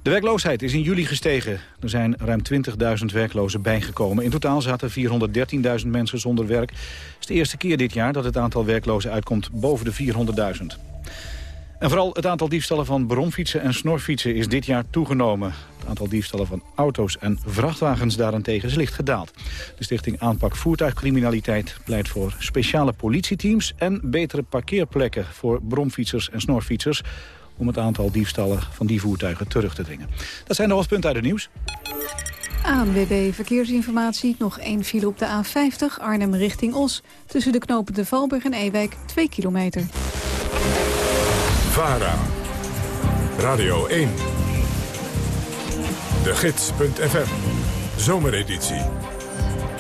Speaker 2: De werkloosheid is in juli gestegen. Er zijn ruim 20.000 werklozen bijgekomen. In totaal zaten 413.000 mensen zonder werk. Het is de eerste keer dit jaar dat het aantal werklozen uitkomt boven de 400.000. En vooral het aantal diefstallen van bromfietsen en snorfietsen is dit jaar toegenomen. Het aantal diefstallen van auto's en vrachtwagens daarentegen is licht gedaald. De stichting Aanpak Voertuigcriminaliteit pleit voor speciale politieteams... en betere parkeerplekken voor bromfietsers en snorfietsers... om het aantal diefstallen van die voertuigen terug te dringen. Dat zijn de hoofdpunten uit het nieuws.
Speaker 5: ANWB Verkeersinformatie. Nog één file op de A50, Arnhem richting Os. Tussen de knopen de Valburg en Ewijk, 2 kilometer.
Speaker 1: VARA, Radio 1, de gids.fm, zomereditie.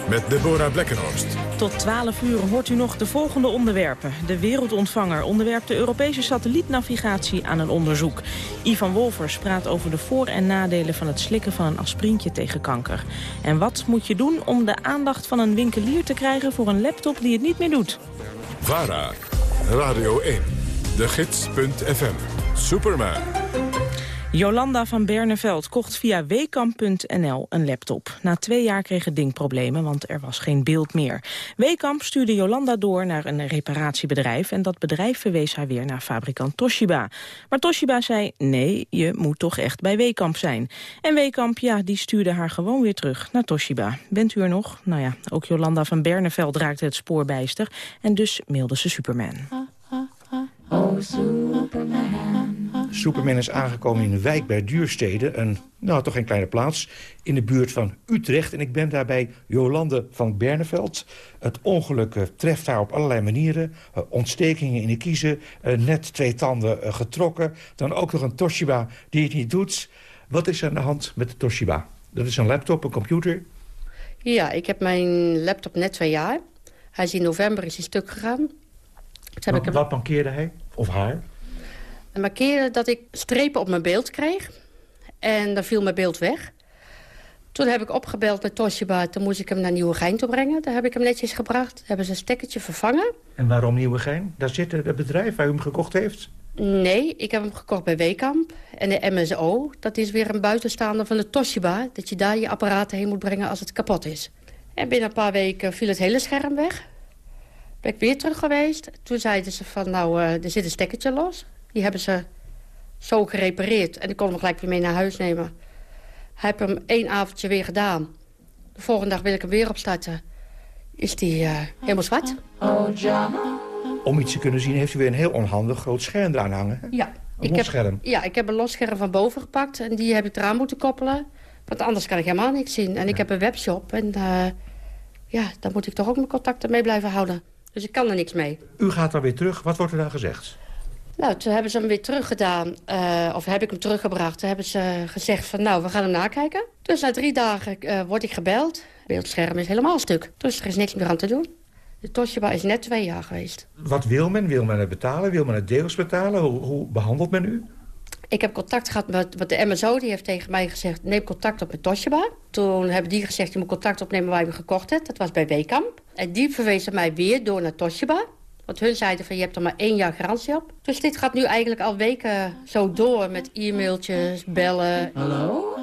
Speaker 1: Met Deborah Blekkenhorst.
Speaker 11: Tot 12 uur hoort u nog de volgende onderwerpen. De wereldontvanger onderwerpt de Europese satellietnavigatie aan een onderzoek. Ivan Wolfers praat over de voor- en nadelen van het slikken van een aspirintje tegen kanker. En wat moet je doen om de aandacht van een winkelier te krijgen voor een laptop die het niet meer doet?
Speaker 1: VARA, Radio 1, de gids.fm, Superman.
Speaker 11: Jolanda van Berneveld kocht via wekamp.nl een laptop. Na twee jaar kreeg het ding problemen, want er was geen beeld meer. Wekamp stuurde Jolanda door naar een reparatiebedrijf... en dat bedrijf verwees haar weer naar fabrikant Toshiba. Maar Toshiba zei, nee, je moet toch echt bij Wekamp zijn. En Wekamp, ja, die stuurde haar gewoon weer terug naar Toshiba. Bent u er nog? Nou ja, ook Jolanda van Berneveld raakte het spoor bijster... en dus mailde ze Superman.
Speaker 8: Oh, Superman.
Speaker 21: Superman is aangekomen in een wijk bij Duurstede. Een, nou, toch een kleine plaats in de buurt van Utrecht. En ik ben daarbij Jolande van Berneveld. Het ongeluk eh, treft haar op allerlei manieren. Eh, ontstekingen in de kiezen, eh, net twee tanden getrokken. Dan ook nog een Toshiba die het niet doet. Wat is er aan de hand met de Toshiba? Dat is een laptop, een computer.
Speaker 22: Ja, ik heb mijn laptop net twee jaar. Hij is in november is hij stuk gegaan.
Speaker 21: Wat,
Speaker 22: ik hem
Speaker 21: wat mankeerde hij? Of haar?
Speaker 22: en markeren dat ik strepen op mijn beeld kreeg. En dan viel mijn beeld weg. Toen heb ik opgebeld met Toshiba. Toen moest ik hem naar Nieuwegein toe brengen. Daar heb ik hem netjes gebracht. Daar hebben ze een stekkertje vervangen.
Speaker 21: En waarom Nieuwegein? Daar zit het bedrijf waar u hem gekocht heeft.
Speaker 22: Nee, ik heb hem gekocht bij Wekamp. En de MSO, dat is weer een buitenstaander van de Toshiba. Dat je daar je apparaten heen moet brengen als het kapot is. En binnen een paar weken viel het hele scherm weg. Ben ik weer terug geweest. Toen zeiden ze van, nou, eh, er zit een stekkertje los. Die hebben ze zo gerepareerd. En ik kon hem gelijk weer mee naar huis nemen. Hij heb hem één avondje weer gedaan. De volgende dag wil ik hem weer opstarten. Is die eh, helemaal zwart.
Speaker 21: Om iets te kunnen zien heeft u weer een heel onhandig groot scherm eraan hangen. hè?
Speaker 22: Ja.
Speaker 21: Een
Speaker 22: Ik heb, ja, ik heb een losscherm van boven gepakt. En die heb ik eraan moeten koppelen. Want anders kan ik helemaal niks zien. En ik heb een webshop. En eh, ja, daar moet ik toch ook mijn contacten mee blijven houden. Dus ik kan er niks mee.
Speaker 21: U gaat dan weer terug. Wat wordt er dan gezegd?
Speaker 22: Nou, toen hebben ze hem weer teruggedaan, uh, of heb ik hem teruggebracht. Toen hebben ze gezegd van, nou, we gaan hem nakijken. Dus na drie dagen uh, word ik gebeld. Het beeldscherm is helemaal stuk, dus er is niks meer aan te doen. De Toshiba is net twee jaar geweest.
Speaker 21: Wat wil men? Wil men het betalen? Wil men het deels betalen? Hoe, hoe behandelt men u?
Speaker 22: Ik heb contact gehad met, met de MSO. Die heeft tegen mij gezegd, neem contact op met Toshiba. Toen hebben die gezegd, je moet contact opnemen waar je hem gekocht hebt. Dat was bij Wekamp. En die verwezen mij weer door naar Toshiba. Want hun zeiden van, je hebt er maar één jaar garantie op. Dus dit gaat nu eigenlijk al weken zo door met e-mailtjes, bellen.
Speaker 8: Hallo?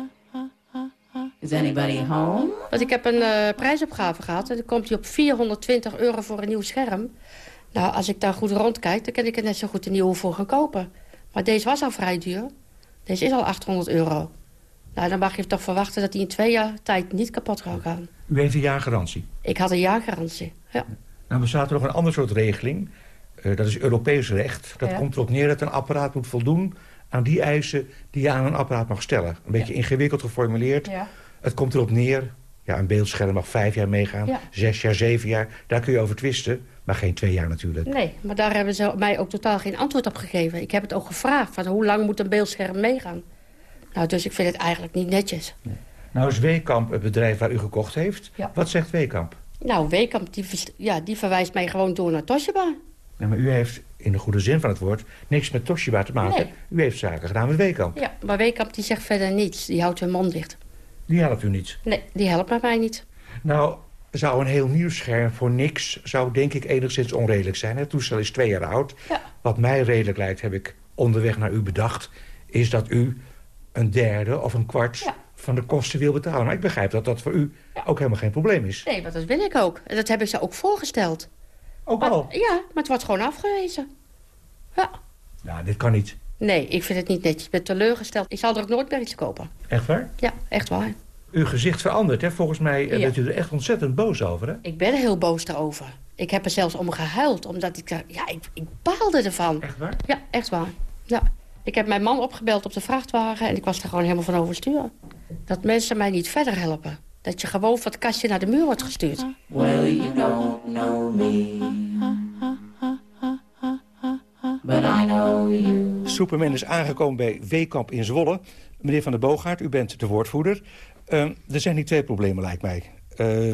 Speaker 8: Is anybody home?
Speaker 22: Want ik heb een uh, prijsopgave gehad en dan komt hij op 420 euro voor een nieuw scherm. Nou, als ik daar goed rondkijk, dan kan ik er net zo goed een nieuwe voor gaan kopen. Maar deze was al vrij duur. Deze is al 800 euro. Nou, dan mag je toch verwachten dat hij in twee jaar tijd niet kapot kan gaan.
Speaker 21: U heeft een jaar garantie?
Speaker 22: Ik had een jaar garantie, ja.
Speaker 21: Nou, bestaat er nog een ander soort regeling. Uh, dat is Europees recht. Dat
Speaker 22: Ja.
Speaker 21: komt erop neer dat een apparaat moet voldoen aan die eisen die je aan een apparaat mag stellen. Een beetje ingewikkeld geformuleerd.
Speaker 22: Ja.
Speaker 21: Het komt erop neer, ja, een beeldscherm mag vijf jaar meegaan, zes jaar, zeven jaar. Daar kun je over twisten, maar geen twee jaar natuurlijk.
Speaker 22: Nee, maar daar hebben ze mij ook totaal geen antwoord op gegeven. Ik heb het ook gevraagd, van hoe lang moet een beeldscherm meegaan? Nou, dus ik vind het eigenlijk niet netjes.
Speaker 21: Nou is Weekamp het bedrijf waar u gekocht heeft.
Speaker 22: Ja.
Speaker 21: Wat zegt Weekamp?
Speaker 22: Nou, Wekamp, die, ja, die verwijst mij gewoon door naar Toshiba.
Speaker 21: Ja, maar u heeft in de goede zin van het woord niks met Toshiba te maken.
Speaker 22: Nee.
Speaker 21: U heeft zaken gedaan met Weekamp.
Speaker 22: Ja, maar Wekamp die zegt verder niets. Die houdt hun mond dicht.
Speaker 21: Die helpt u niet.
Speaker 22: Nee, die helpt mij niet.
Speaker 21: Nou, zou een heel nieuw scherm voor niks... zou denk ik enigszins onredelijk zijn. Het toestel is twee jaar oud. Wat mij redelijk lijkt, heb ik onderweg naar u bedacht... is dat u een derde of een kwart van de kosten wil betalen. Maar ik begrijp dat dat voor u ook helemaal geen probleem is.
Speaker 22: Nee, maar dat wil ik ook. En dat heb ik ze ook voorgesteld.
Speaker 21: Ook
Speaker 22: Maar-
Speaker 21: al?
Speaker 22: Ja, maar het wordt gewoon afgewezen.
Speaker 21: Nou, dit kan niet.
Speaker 22: Nee, ik vind het niet netjes. Ik ben teleurgesteld. Ik zal er ook nooit meer iets kopen.
Speaker 21: Echt waar?
Speaker 22: Ja, echt waar.
Speaker 21: Uw gezicht verandert, hè? Volgens mij eh,
Speaker 22: Ja.
Speaker 21: bent u er echt ontzettend boos over, hè?
Speaker 22: Ik ben er heel boos daarover. Ik heb er zelfs om gehuild, omdat ik... daar- Ja, ik, ik baalde ervan.
Speaker 21: Echt waar?
Speaker 22: Ja, echt waar. Ja. Ik heb mijn man opgebeld op de vrachtwagen... en ik was er gewoon helemaal van overstuur. Dat mensen mij niet verder helpen. Dat je gewoon van het kastje naar de muur wordt gestuurd.
Speaker 8: Well, you don't know me. But I know you.
Speaker 21: Superman is aangekomen bij Weekamp in Zwolle. Meneer Van der Boogaard, u bent de woordvoerder. Eh, er zijn hier twee problemen, lijkt mij.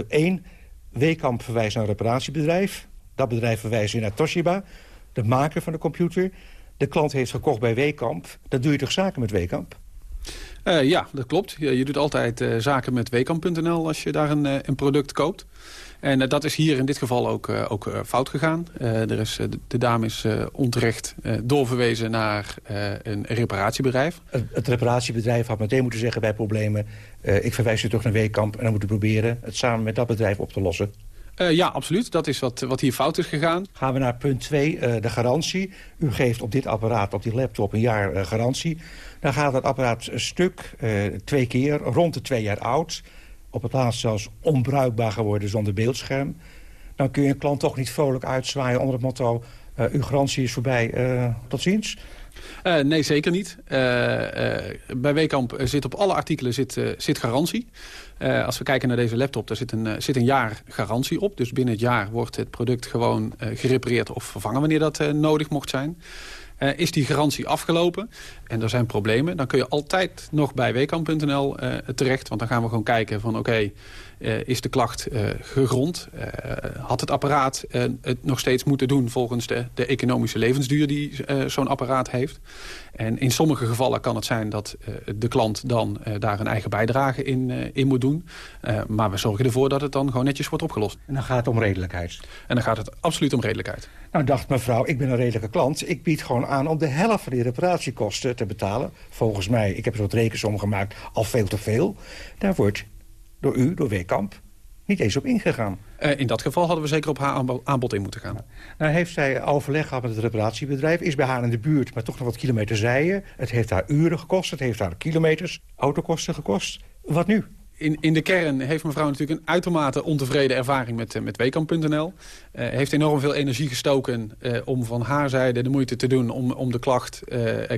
Speaker 21: Eén, Weekamp verwijst naar een reparatiebedrijf. Dat bedrijf verwijst weer naar Toshiba, de maker van de computer. De klant heeft gekocht bij Weekamp. Dan doe je toch zaken met Weekamp?
Speaker 23: Eh, ja, dat klopt. Je, je doet altijd eh, zaken met wekamp.nl als je daar een, eh, een product koopt. En dat is hier in dit geval ook, ook fout gegaan. Er is, de, de dame is onterecht doorverwezen naar een reparatiebedrijf.
Speaker 21: Het, het reparatiebedrijf had meteen moeten zeggen bij problemen... ik verwijs u toch naar Weekamp en dan moet u proberen... het samen met dat bedrijf op te lossen.
Speaker 23: Eh, ja, absoluut. Dat is wat, wat hier fout is gegaan.
Speaker 21: Gaan we naar punt 2, de garantie. U geeft op dit apparaat, op die laptop, een jaar eh, garantie. Dan gaat het apparaat een stuk, eh, twee keer, rond de twee jaar oud. Op het laatst zelfs onbruikbaar geworden zonder beeldscherm. Dan kun je een klant toch niet vrolijk uitzwaaien onder het motto... eh, uw garantie is voorbij, eh, tot ziens.
Speaker 23: Eh, nee, zeker niet. Eh, eh, bij Wekamp zit op alle artikelen zit, eh, zit garantie. Eh, als we kijken naar deze laptop, daar zit een, eh, zit een jaar garantie op. Dus binnen het jaar wordt het product gewoon eh, gerepareerd of vervangen wanneer dat nodig mocht zijn. Is die garantie afgelopen en er zijn problemen... dan kun je altijd nog bij wekamp.nl eh, terecht. Want dan gaan we gewoon kijken van oké, eh, is de klacht eh, gegrond? Had het apparaat het nog steeds moeten doen... volgens de, de economische levensduur die zo'n apparaat heeft? En in sommige gevallen kan het zijn dat de klant dan daar een eigen bijdrage in, in moet doen. Maar we zorgen ervoor dat het dan gewoon netjes wordt opgelost.
Speaker 21: En dan gaat het om redelijkheid.
Speaker 23: En dan gaat het absoluut om redelijkheid.
Speaker 21: Nou dacht mevrouw, ik ben een redelijke klant. Ik bied gewoon aan om de helft van die reparatiekosten te betalen. Volgens mij, ik heb een soort rekensom gemaakt, al veel te veel. Daar wordt door u, door Weekamp, niet eens op ingegaan.
Speaker 23: Eh, in dat geval hadden we zeker op haar aanbo- aanbod in moeten gaan.
Speaker 21: Nou heeft zij overleg gehad met het reparatiebedrijf. Is bij haar in de buurt, maar toch nog wat kilometer zijden. Het heeft haar uren gekost, het heeft haar kilometers, autokosten gekost. Wat nu?
Speaker 23: In, in de kern heeft mevrouw natuurlijk een uitermate ontevreden ervaring met, uh, met Weekamp.nl. Uh, heeft enorm veel energie gestoken uh, om van haar zijde de moeite te doen om, om de klacht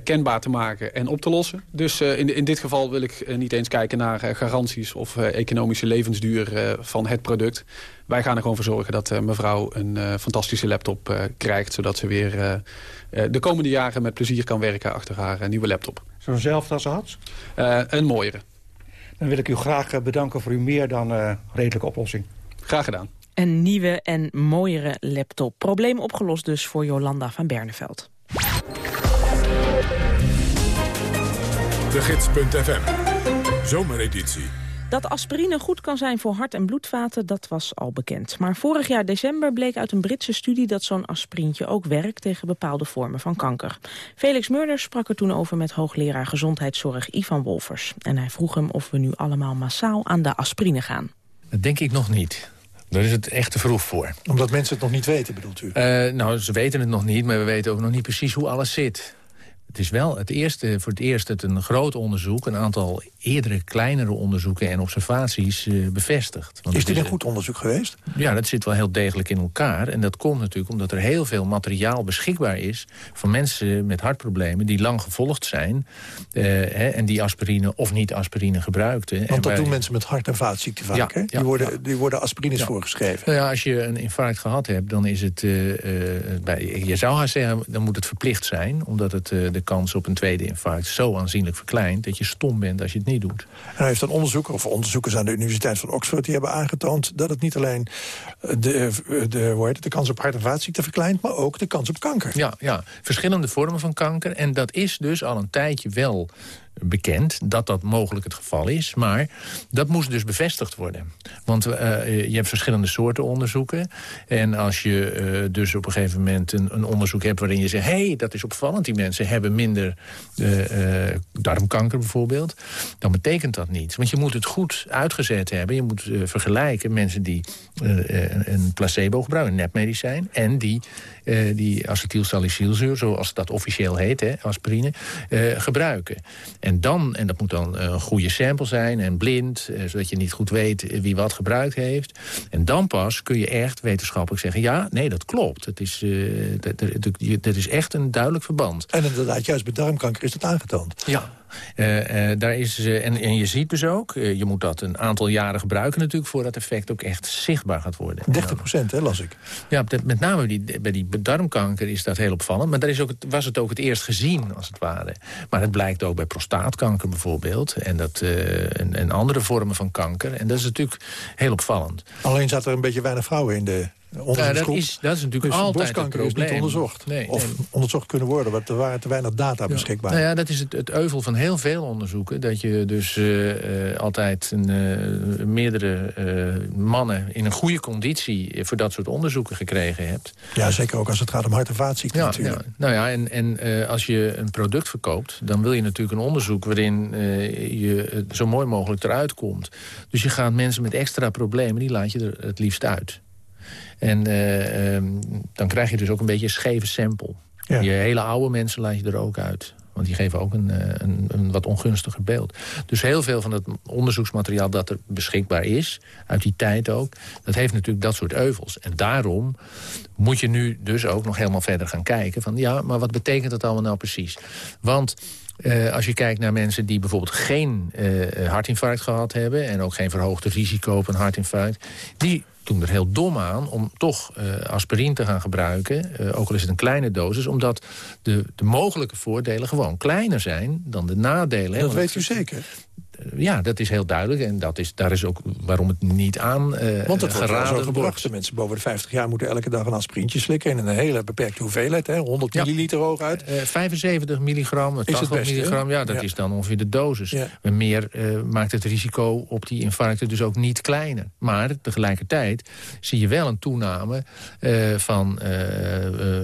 Speaker 23: kenbaar te maken en op te lossen. Dus in, in dit geval wil ik niet eens kijken naar garanties of economische levensduur van het product. Wij gaan er gewoon voor zorgen dat mevrouw een fantastische laptop krijgt, zodat ze weer de komende jaren met plezier kan werken achter haar nieuwe laptop.
Speaker 21: Zo'nzelfde als ze had?
Speaker 23: een mooiere.
Speaker 21: Dan wil ik u graag eh, bedanken voor uw meer dan uh, redelijke oplossing.
Speaker 23: Graag gedaan.
Speaker 11: Een nieuwe en mooiere laptop. Probleem opgelost dus voor Jolanda van Berneveld.
Speaker 1: De Gids.fm. Zomereditie.
Speaker 11: Dat aspirine goed kan zijn voor hart- en bloedvaten, dat was al bekend. Maar vorig jaar december bleek uit een Britse studie dat zo'n aspirintje ook werkt tegen bepaalde vormen van kanker. Felix Murders sprak er toen over met hoogleraar gezondheidszorg Ivan Wolfers. En hij vroeg hem of we nu allemaal massaal aan de aspirine gaan.
Speaker 24: Dat denk ik nog niet. Daar is het echt te vroeg voor.
Speaker 25: Omdat mensen het nog niet weten, bedoelt u? Uh,
Speaker 24: nou, ze weten het nog niet, maar we weten ook nog niet precies hoe alles zit. Het is wel het eerste, voor het eerst het een groot onderzoek... een aantal eerdere kleinere onderzoeken en observaties uh, bevestigd.
Speaker 25: Want is dit een goed onderzoek geweest?
Speaker 24: Ja, dat zit wel heel degelijk in elkaar. En dat komt natuurlijk omdat er heel veel materiaal beschikbaar is... van mensen met hartproblemen die lang gevolgd zijn... Uh, hè, en die aspirine of niet aspirine gebruikten.
Speaker 25: Want dat doen mensen met hart- en vaatziekten vaak, ja, hè? Die, ja, worden, ja. die worden aspirines voorgeschreven.
Speaker 24: Nou ja, als je een infarct gehad hebt, dan is het... Uh, bij, je zou haar zeggen, dan moet het verplicht zijn... omdat het de kans op een tweede infarct zo aanzienlijk verkleint... dat je stom bent als je het niet
Speaker 25: En hij heeft een onderzoeker, of onderzoekers aan de Universiteit van Oxford... die hebben aangetoond dat het niet alleen de, de, hoe heet het, de kans op hart- en vaatziekten verkleint... maar ook de kans op kanker.
Speaker 24: Ja, ja, verschillende vormen van kanker. En dat is dus al een tijdje wel bekend dat dat mogelijk het geval is. Maar dat moest dus bevestigd worden. Want uh, je hebt verschillende soorten onderzoeken. En als je uh, dus op een gegeven moment een, een onderzoek hebt... waarin je zegt, hé, hey, dat is opvallend. Die mensen hebben minder uh, darmkanker bijvoorbeeld. Dan betekent dat niet. Want je moet het goed uitgezet hebben. Je moet vergelijken mensen die een placebo gebruiken, een nepmedicijn... en die, die acetylsalicylzuur, zoals dat officieel heet, hè, aspirine, gebruiken. En dan, en dat moet dan een goede sample zijn en blind... zodat je niet goed weet wie wat gebruikt heeft. En dan pas kun je echt wetenschappelijk zeggen... ja, nee, dat klopt. Is, uh, dat, dat, dat is echt een duidelijk verband.
Speaker 25: En inderdaad, juist bij darmkanker is dat aangetoond.
Speaker 24: Ja, uh, uh, daar is, uh, en, en je ziet dus ook, je moet dat een aantal jaren gebruiken natuurlijk... voordat het effect ook echt zichtbaar gaat worden.
Speaker 25: 30 procent, hè, las ik.
Speaker 24: Ja, met name die, bij die darmkanker is dat heel opvallend. Maar daar is ook het, was het ook het eerst gezien, als het ware. Maar het blijkt ook bij prostaatkanker bijvoorbeeld. En, dat, en, en andere vormen van kanker. En dat is natuurlijk heel opvallend.
Speaker 25: Alleen zat er een beetje weinig vrouwen in de
Speaker 24: ja, dat, is, dat is natuurlijk
Speaker 25: dus
Speaker 24: altijd
Speaker 25: borstkanker is niet onderzocht.
Speaker 24: Nee,
Speaker 25: of
Speaker 24: nee.
Speaker 25: onderzocht kunnen worden, want er waren te weinig data
Speaker 24: ja.
Speaker 25: beschikbaar.
Speaker 24: Nou ja, dat is het, het euvel van heel veel onderzoeken. Dat je dus uh, uh, altijd een, uh, meerdere mannen in een goede conditie... voor dat soort onderzoeken gekregen hebt.
Speaker 25: Ja, zeker ook als het gaat om hart- en vaatziekten
Speaker 24: ja,
Speaker 25: natuurlijk.
Speaker 24: Ja. Nou ja, en, en als je een product verkoopt... dan wil je natuurlijk een onderzoek waarin je het zo mooi mogelijk eruit komt. Dus je gaat mensen met extra problemen, die laat je er het liefst uit. En uh, um, dan krijg je dus ook een beetje een scheve sample. Ja. Je hele oude mensen laat je er ook uit. Want die geven ook een, een, een, wat ongunstiger beeld. Dus heel veel van het onderzoeksmateriaal dat er beschikbaar is... uit die tijd ook, dat heeft natuurlijk dat soort euvels. En daarom moet je nu dus ook nog helemaal verder gaan kijken... van ja, maar wat betekent dat allemaal nou precies? Want... Uh, als je kijkt naar mensen die bijvoorbeeld geen uh, hartinfarct gehad hebben... en ook geen verhoogde risico op een hartinfarct... die doen er heel dom aan om toch uh, aspirine te gaan gebruiken. Uh, ook al is het een kleine dosis. Omdat de, de mogelijke voordelen gewoon kleiner zijn dan de nadelen.
Speaker 25: Dat weet u zeker?
Speaker 24: Ja, dat is heel duidelijk. En dat is, daar is ook waarom het niet aan uh,
Speaker 25: Want het wordt
Speaker 24: geraden
Speaker 25: zo gebracht. De mensen boven de 50 jaar moeten elke dag een aspirintje slikken... in een hele beperkte hoeveelheid, hè, 100 ja. milliliter hooguit.
Speaker 24: Uh, 75 milligram, 80 best, milligram, ja, dat ja. is dan ongeveer de dosis. Ja. Meer uh, maakt het risico op die infarcten dus ook niet kleiner. Maar tegelijkertijd zie je wel een toename uh, van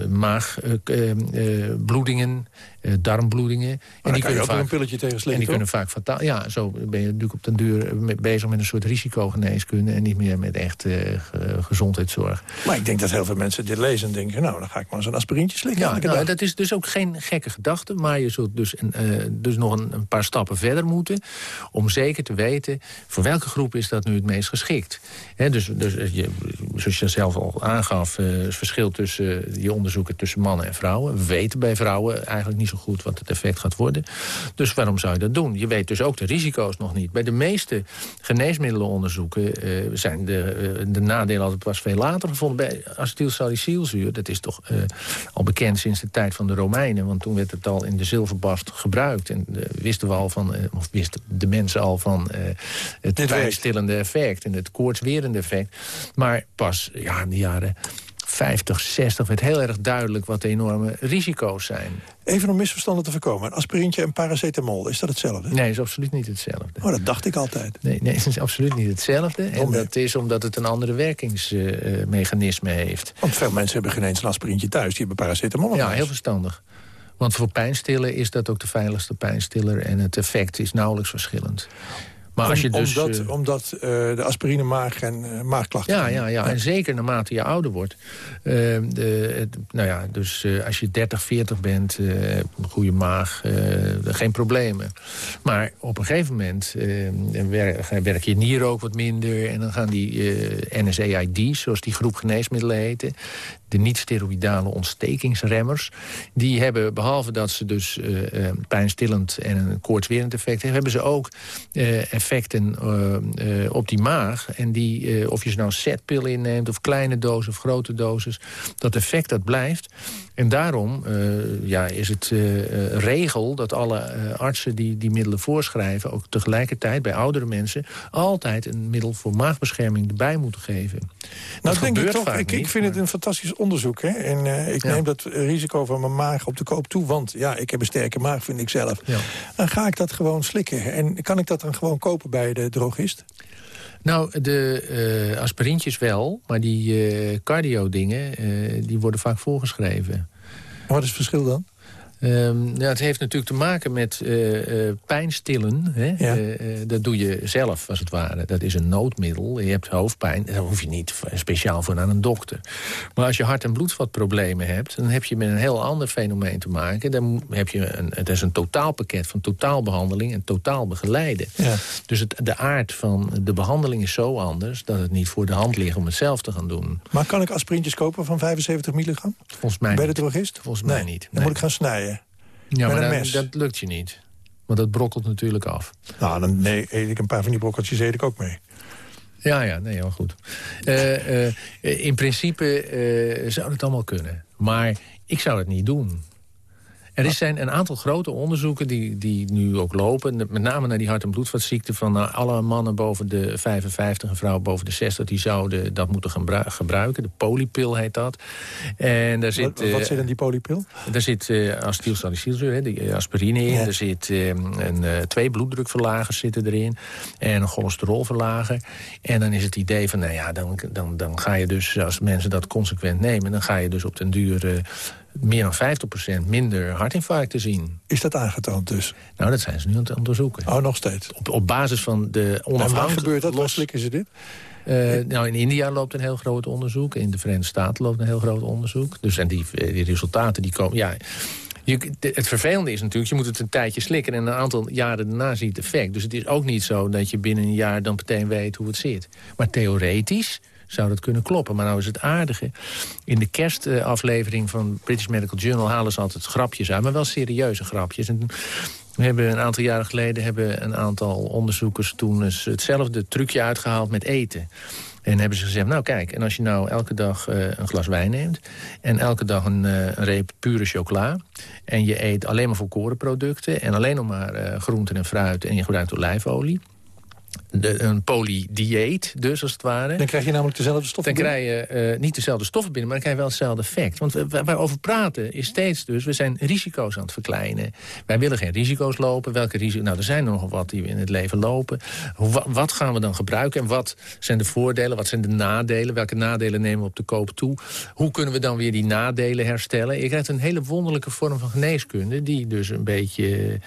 Speaker 24: maagbloedingen... Uh, darmbloedingen.
Speaker 25: En die kunnen vaak, een pilletje tegen
Speaker 24: En die kunnen vaak fataal. Ja, zo ben je natuurlijk op den duur mee- bezig met een soort risicogeneeskunde... en niet meer met echt eh, ge- gezondheidszorg.
Speaker 25: Maar ik denk dat heel veel mensen dit lezen en denken... nou, dan ga ik maar een aspirintje slikken.
Speaker 24: Ja, nou, dat is dus ook geen gekke gedachte. Maar je zult dus, een, eh, dus nog een, een paar stappen verder moeten... om zeker te weten voor welke groep is dat nu het meest geschikt. Hè, dus dus eh, je, zoals je zelf al aangaf... eh, het verschil tussen eh, die onderzoeken tussen mannen en vrouwen. We weten bij vrouwen eigenlijk niet zo goed wat het effect gaat worden. Dus waarom zou je dat doen? Je weet dus ook de risico's nog niet. Bij de meeste geneesmiddelenonderzoeken eh, zijn de, eh, de nadelen altijd pas veel later gevonden. Bij acetylsalicylzuur, dat is toch eh, al bekend sinds de tijd van de Romeinen. Want toen werd het al in de zilverbast gebruikt. En wisten we al van, of wisten de mensen al van het pijnstillende effect en het koortswerende effect. Maar pas ja, in de jaren 50, 60 werd heel erg duidelijk wat de enorme risico's zijn.
Speaker 25: Even om misverstanden te voorkomen. Een aspirintje en paracetamol, is dat hetzelfde?
Speaker 24: Nee, is absoluut niet hetzelfde.
Speaker 25: Oh, dat dacht ik altijd.
Speaker 24: Nee, nee, het is absoluut niet hetzelfde. En dat is omdat het een andere werkingsmechanisme heeft.
Speaker 25: Want veel mensen hebben geen eens een aspirintje thuis. Die hebben paracetamol
Speaker 24: Ja, heel verstandig. Want voor pijnstillen is dat ook de veiligste pijnstiller... en het effect is nauwelijks verschillend. Maar als je
Speaker 25: Om-
Speaker 24: dus,
Speaker 25: omdat
Speaker 24: eh,
Speaker 25: omdat eh, de aspirine maag- en eh, maagklachten...
Speaker 24: Ja, ja, ja, en zeker naarmate je ouder wordt. De, het- nou ja, dus als je 30, 40 bent, een goede maag, geen problemen. Maar op een gegeven moment werk, werk je nieren ook wat minder... en dan gaan die NSAID's, zoals die groep geneesmiddelen heten... de niet-steroïdale ontstekingsremmers... die hebben, behalve dat ze dus eh, eh, pijnstillend en een koortswerend effect hebben... hebben ze ook eh, effecten op die maag. En die, of je ze nou zetpillen inneemt, of kleine doses of grote doses... dat effect dat blijft. En daarom eh, ja, is het eh, eh, regel dat alle artsen die die middelen voorschrijven... ook tegelijkertijd bij oudere mensen... altijd een middel voor maagbescherming erbij moeten geven.
Speaker 25: Nou,
Speaker 24: Dat
Speaker 25: denk ik toch. Ik,
Speaker 24: niet,
Speaker 25: vind het een fantastisch onderzoek. Hè? En ik
Speaker 24: Ja.
Speaker 25: neem dat risico van mijn maag op de koop toe. Want ja, ik heb een sterke maag, vind ik zelf.
Speaker 24: Ja.
Speaker 25: Dan ga ik dat gewoon slikken. En kan ik dat dan gewoon kopen bij de drogist?
Speaker 24: Nou, de eh aspirintjes wel, maar die eh, cardio-dingen... eh, die worden vaak voorgeschreven.
Speaker 25: Wat is het verschil dan?
Speaker 24: Ehm, ja, het heeft natuurlijk te maken met eh, eh, pijnstillen. Hè?
Speaker 25: Ja.
Speaker 24: Eh, dat doe je zelf, als het ware. Dat is een noodmiddel. Je hebt hoofdpijn. Daar hoef je niet speciaal voor naar een dokter. Maar als je hart- en bloedvatproblemen hebt... dan heb je met een heel ander fenomeen te maken. Dan heb je een, het is een totaalpakket van totaalbehandeling... en totaal begeleiden.
Speaker 25: Ja.
Speaker 24: Dus het, de aard van de behandeling is zo anders... dat het niet voor de hand ligt om het zelf te gaan doen.
Speaker 25: Maar kan ik aspirintjes kopen van 75 milligram?
Speaker 24: Volgens mij
Speaker 25: bij de drogist?
Speaker 24: Volgens mij
Speaker 25: Nee.
Speaker 24: niet.
Speaker 25: Dan moet ik gaan snijden.
Speaker 24: Ja,
Speaker 25: met
Speaker 24: maar
Speaker 25: een
Speaker 24: dan-
Speaker 25: mes.
Speaker 24: dat lukt je niet. Want dat brokkelt natuurlijk af.
Speaker 25: Nou, dan nee, eet ik een paar van die brokkeltjes eet ik ook mee.
Speaker 24: Ja, ja, nee, heel goed. Eh, eh, in principe eh, zou het allemaal kunnen. Maar ik zou het niet doen. Er is zijn een aantal grote onderzoeken die, die nu ook lopen. Met name naar die hart- en bloedvatziekten. Van nou, alle mannen boven de 55 en vrouwen boven de 60... die zouden dat moeten gaan brui- gebruiken. De polypil heet dat. En daar zit,
Speaker 25: wat, wat
Speaker 24: eh,
Speaker 25: zit in die polypil?
Speaker 24: daar zit uh, acetylsalicylzuur, die eh, aspirine in.
Speaker 25: Ja.
Speaker 24: Er zit eh, een, eh, twee bloeddrukverlagers zitten erin. En een cholesterolverlager. En dan is het idee van, nou ja, dan, dan, dan ga je dus, als mensen dat consequent nemen... dan ga je dus op den duur eh, meer dan 50% minder hartinfarcten zien.
Speaker 25: Is dat aangetoond dus?
Speaker 24: Nou, dat zijn ze nu aan het onderzoeken.
Speaker 25: Oh, nog steeds.
Speaker 24: Op, op basis van de
Speaker 25: En waar
Speaker 24: onafhankelijke...
Speaker 25: gebeurt dat? Waar slikken ze dit?
Speaker 24: Uh, nou, in India loopt een heel groot onderzoek. In de Verenigde Staten loopt een heel groot onderzoek. Dus en die, die resultaten die komen... Ja, je, het vervelende is natuurlijk, je moet het een tijdje slikken... en een aantal jaren daarna ziet het effect. Dus het is ook niet zo dat je binnen een jaar dan meteen weet hoe het zit. Maar theoretisch zou dat kunnen kloppen. Maar nou is het aardige. In de kerstaflevering van British Medical Journal... halen ze altijd grapjes uit, maar wel serieuze grapjes. En we hebben een aantal jaren geleden hebben een aantal onderzoekers toen eens hetzelfde trucje uitgehaald met eten. En hebben ze gezegd, nou kijk, en als je nou elke dag uh, een glas wijn neemt... en elke dag een, uh, een reep pure chocola... en je eet alleen maar volkorenproducten... en alleen nog maar uh, groenten en fruit en je gebruikt olijfolie... de, een polydieet, dus als het ware.
Speaker 25: Dan krijg je namelijk dezelfde stoffen
Speaker 24: Dan krijg je eh, niet dezelfde stoffen binnen, maar dan krijg je wel hetzelfde effect. Want we- waar we over praten is steeds dus, we zijn risico's aan het verkleinen. Wij willen geen risico's lopen. Welke risico's? Nou, er zijn nogal wat die we in het leven lopen. Hoe, wa- wat gaan we dan gebruiken en wat zijn de voordelen, wat zijn de nadelen? Welke nadelen nemen we op de koop toe? Hoe kunnen we dan weer die nadelen herstellen? Je krijgt een hele wonderlijke vorm van geneeskunde... die dus een beetje,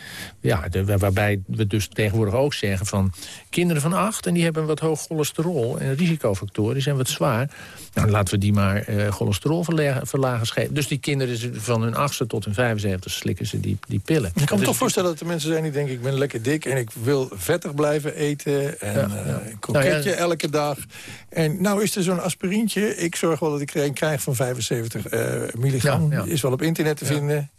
Speaker 24: ja, de, waarbij we dus tegenwoordig ook zeggen van... kinderen van acht en die hebben wat hoog cholesterol... en risicofactoren, die zijn wat zwaar. Nou, laten we die maar eh cholesterolverlagers geven. Dus die kinderen van hun achtste tot hun 75 slikken ze die, die pillen.
Speaker 25: Je kan me toch voorstellen dat er mensen zijn die denken... ik ben lekker dik en ik wil vettig blijven eten. En
Speaker 24: Ja,
Speaker 25: eh, een
Speaker 24: Nou ja.
Speaker 25: elke dag. En nou is er zo'n aspirintje. Ik zorg wel dat ik er een krijg van 75 eh, milligram. Is wel op internet te vinden.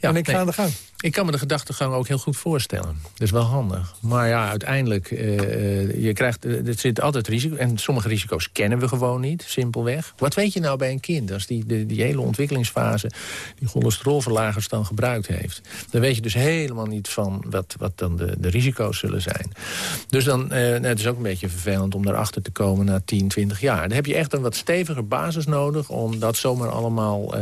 Speaker 24: Ja,
Speaker 25: en ik ga aan de gang.
Speaker 24: Ik kan me de gedachtegang ook heel goed voorstellen. Dat is wel handig. Maar ja, uiteindelijk, eh, eh, je krijgt, er zit altijd risico. En sommige risico's kennen we gewoon niet, simpelweg. Wat weet je nou bij een kind als die die, die hele ontwikkelingsfase... die cholesterolverlagers dan gebruikt heeft? Dan weet je dus helemaal niet van wat, wat dan de, de risico's zullen zijn. Dus dan, nou, het is ook een beetje vervelend om daarachter te komen na 10, 20 jaar. Dan heb je echt een wat steviger basis nodig... om dat zomaar allemaal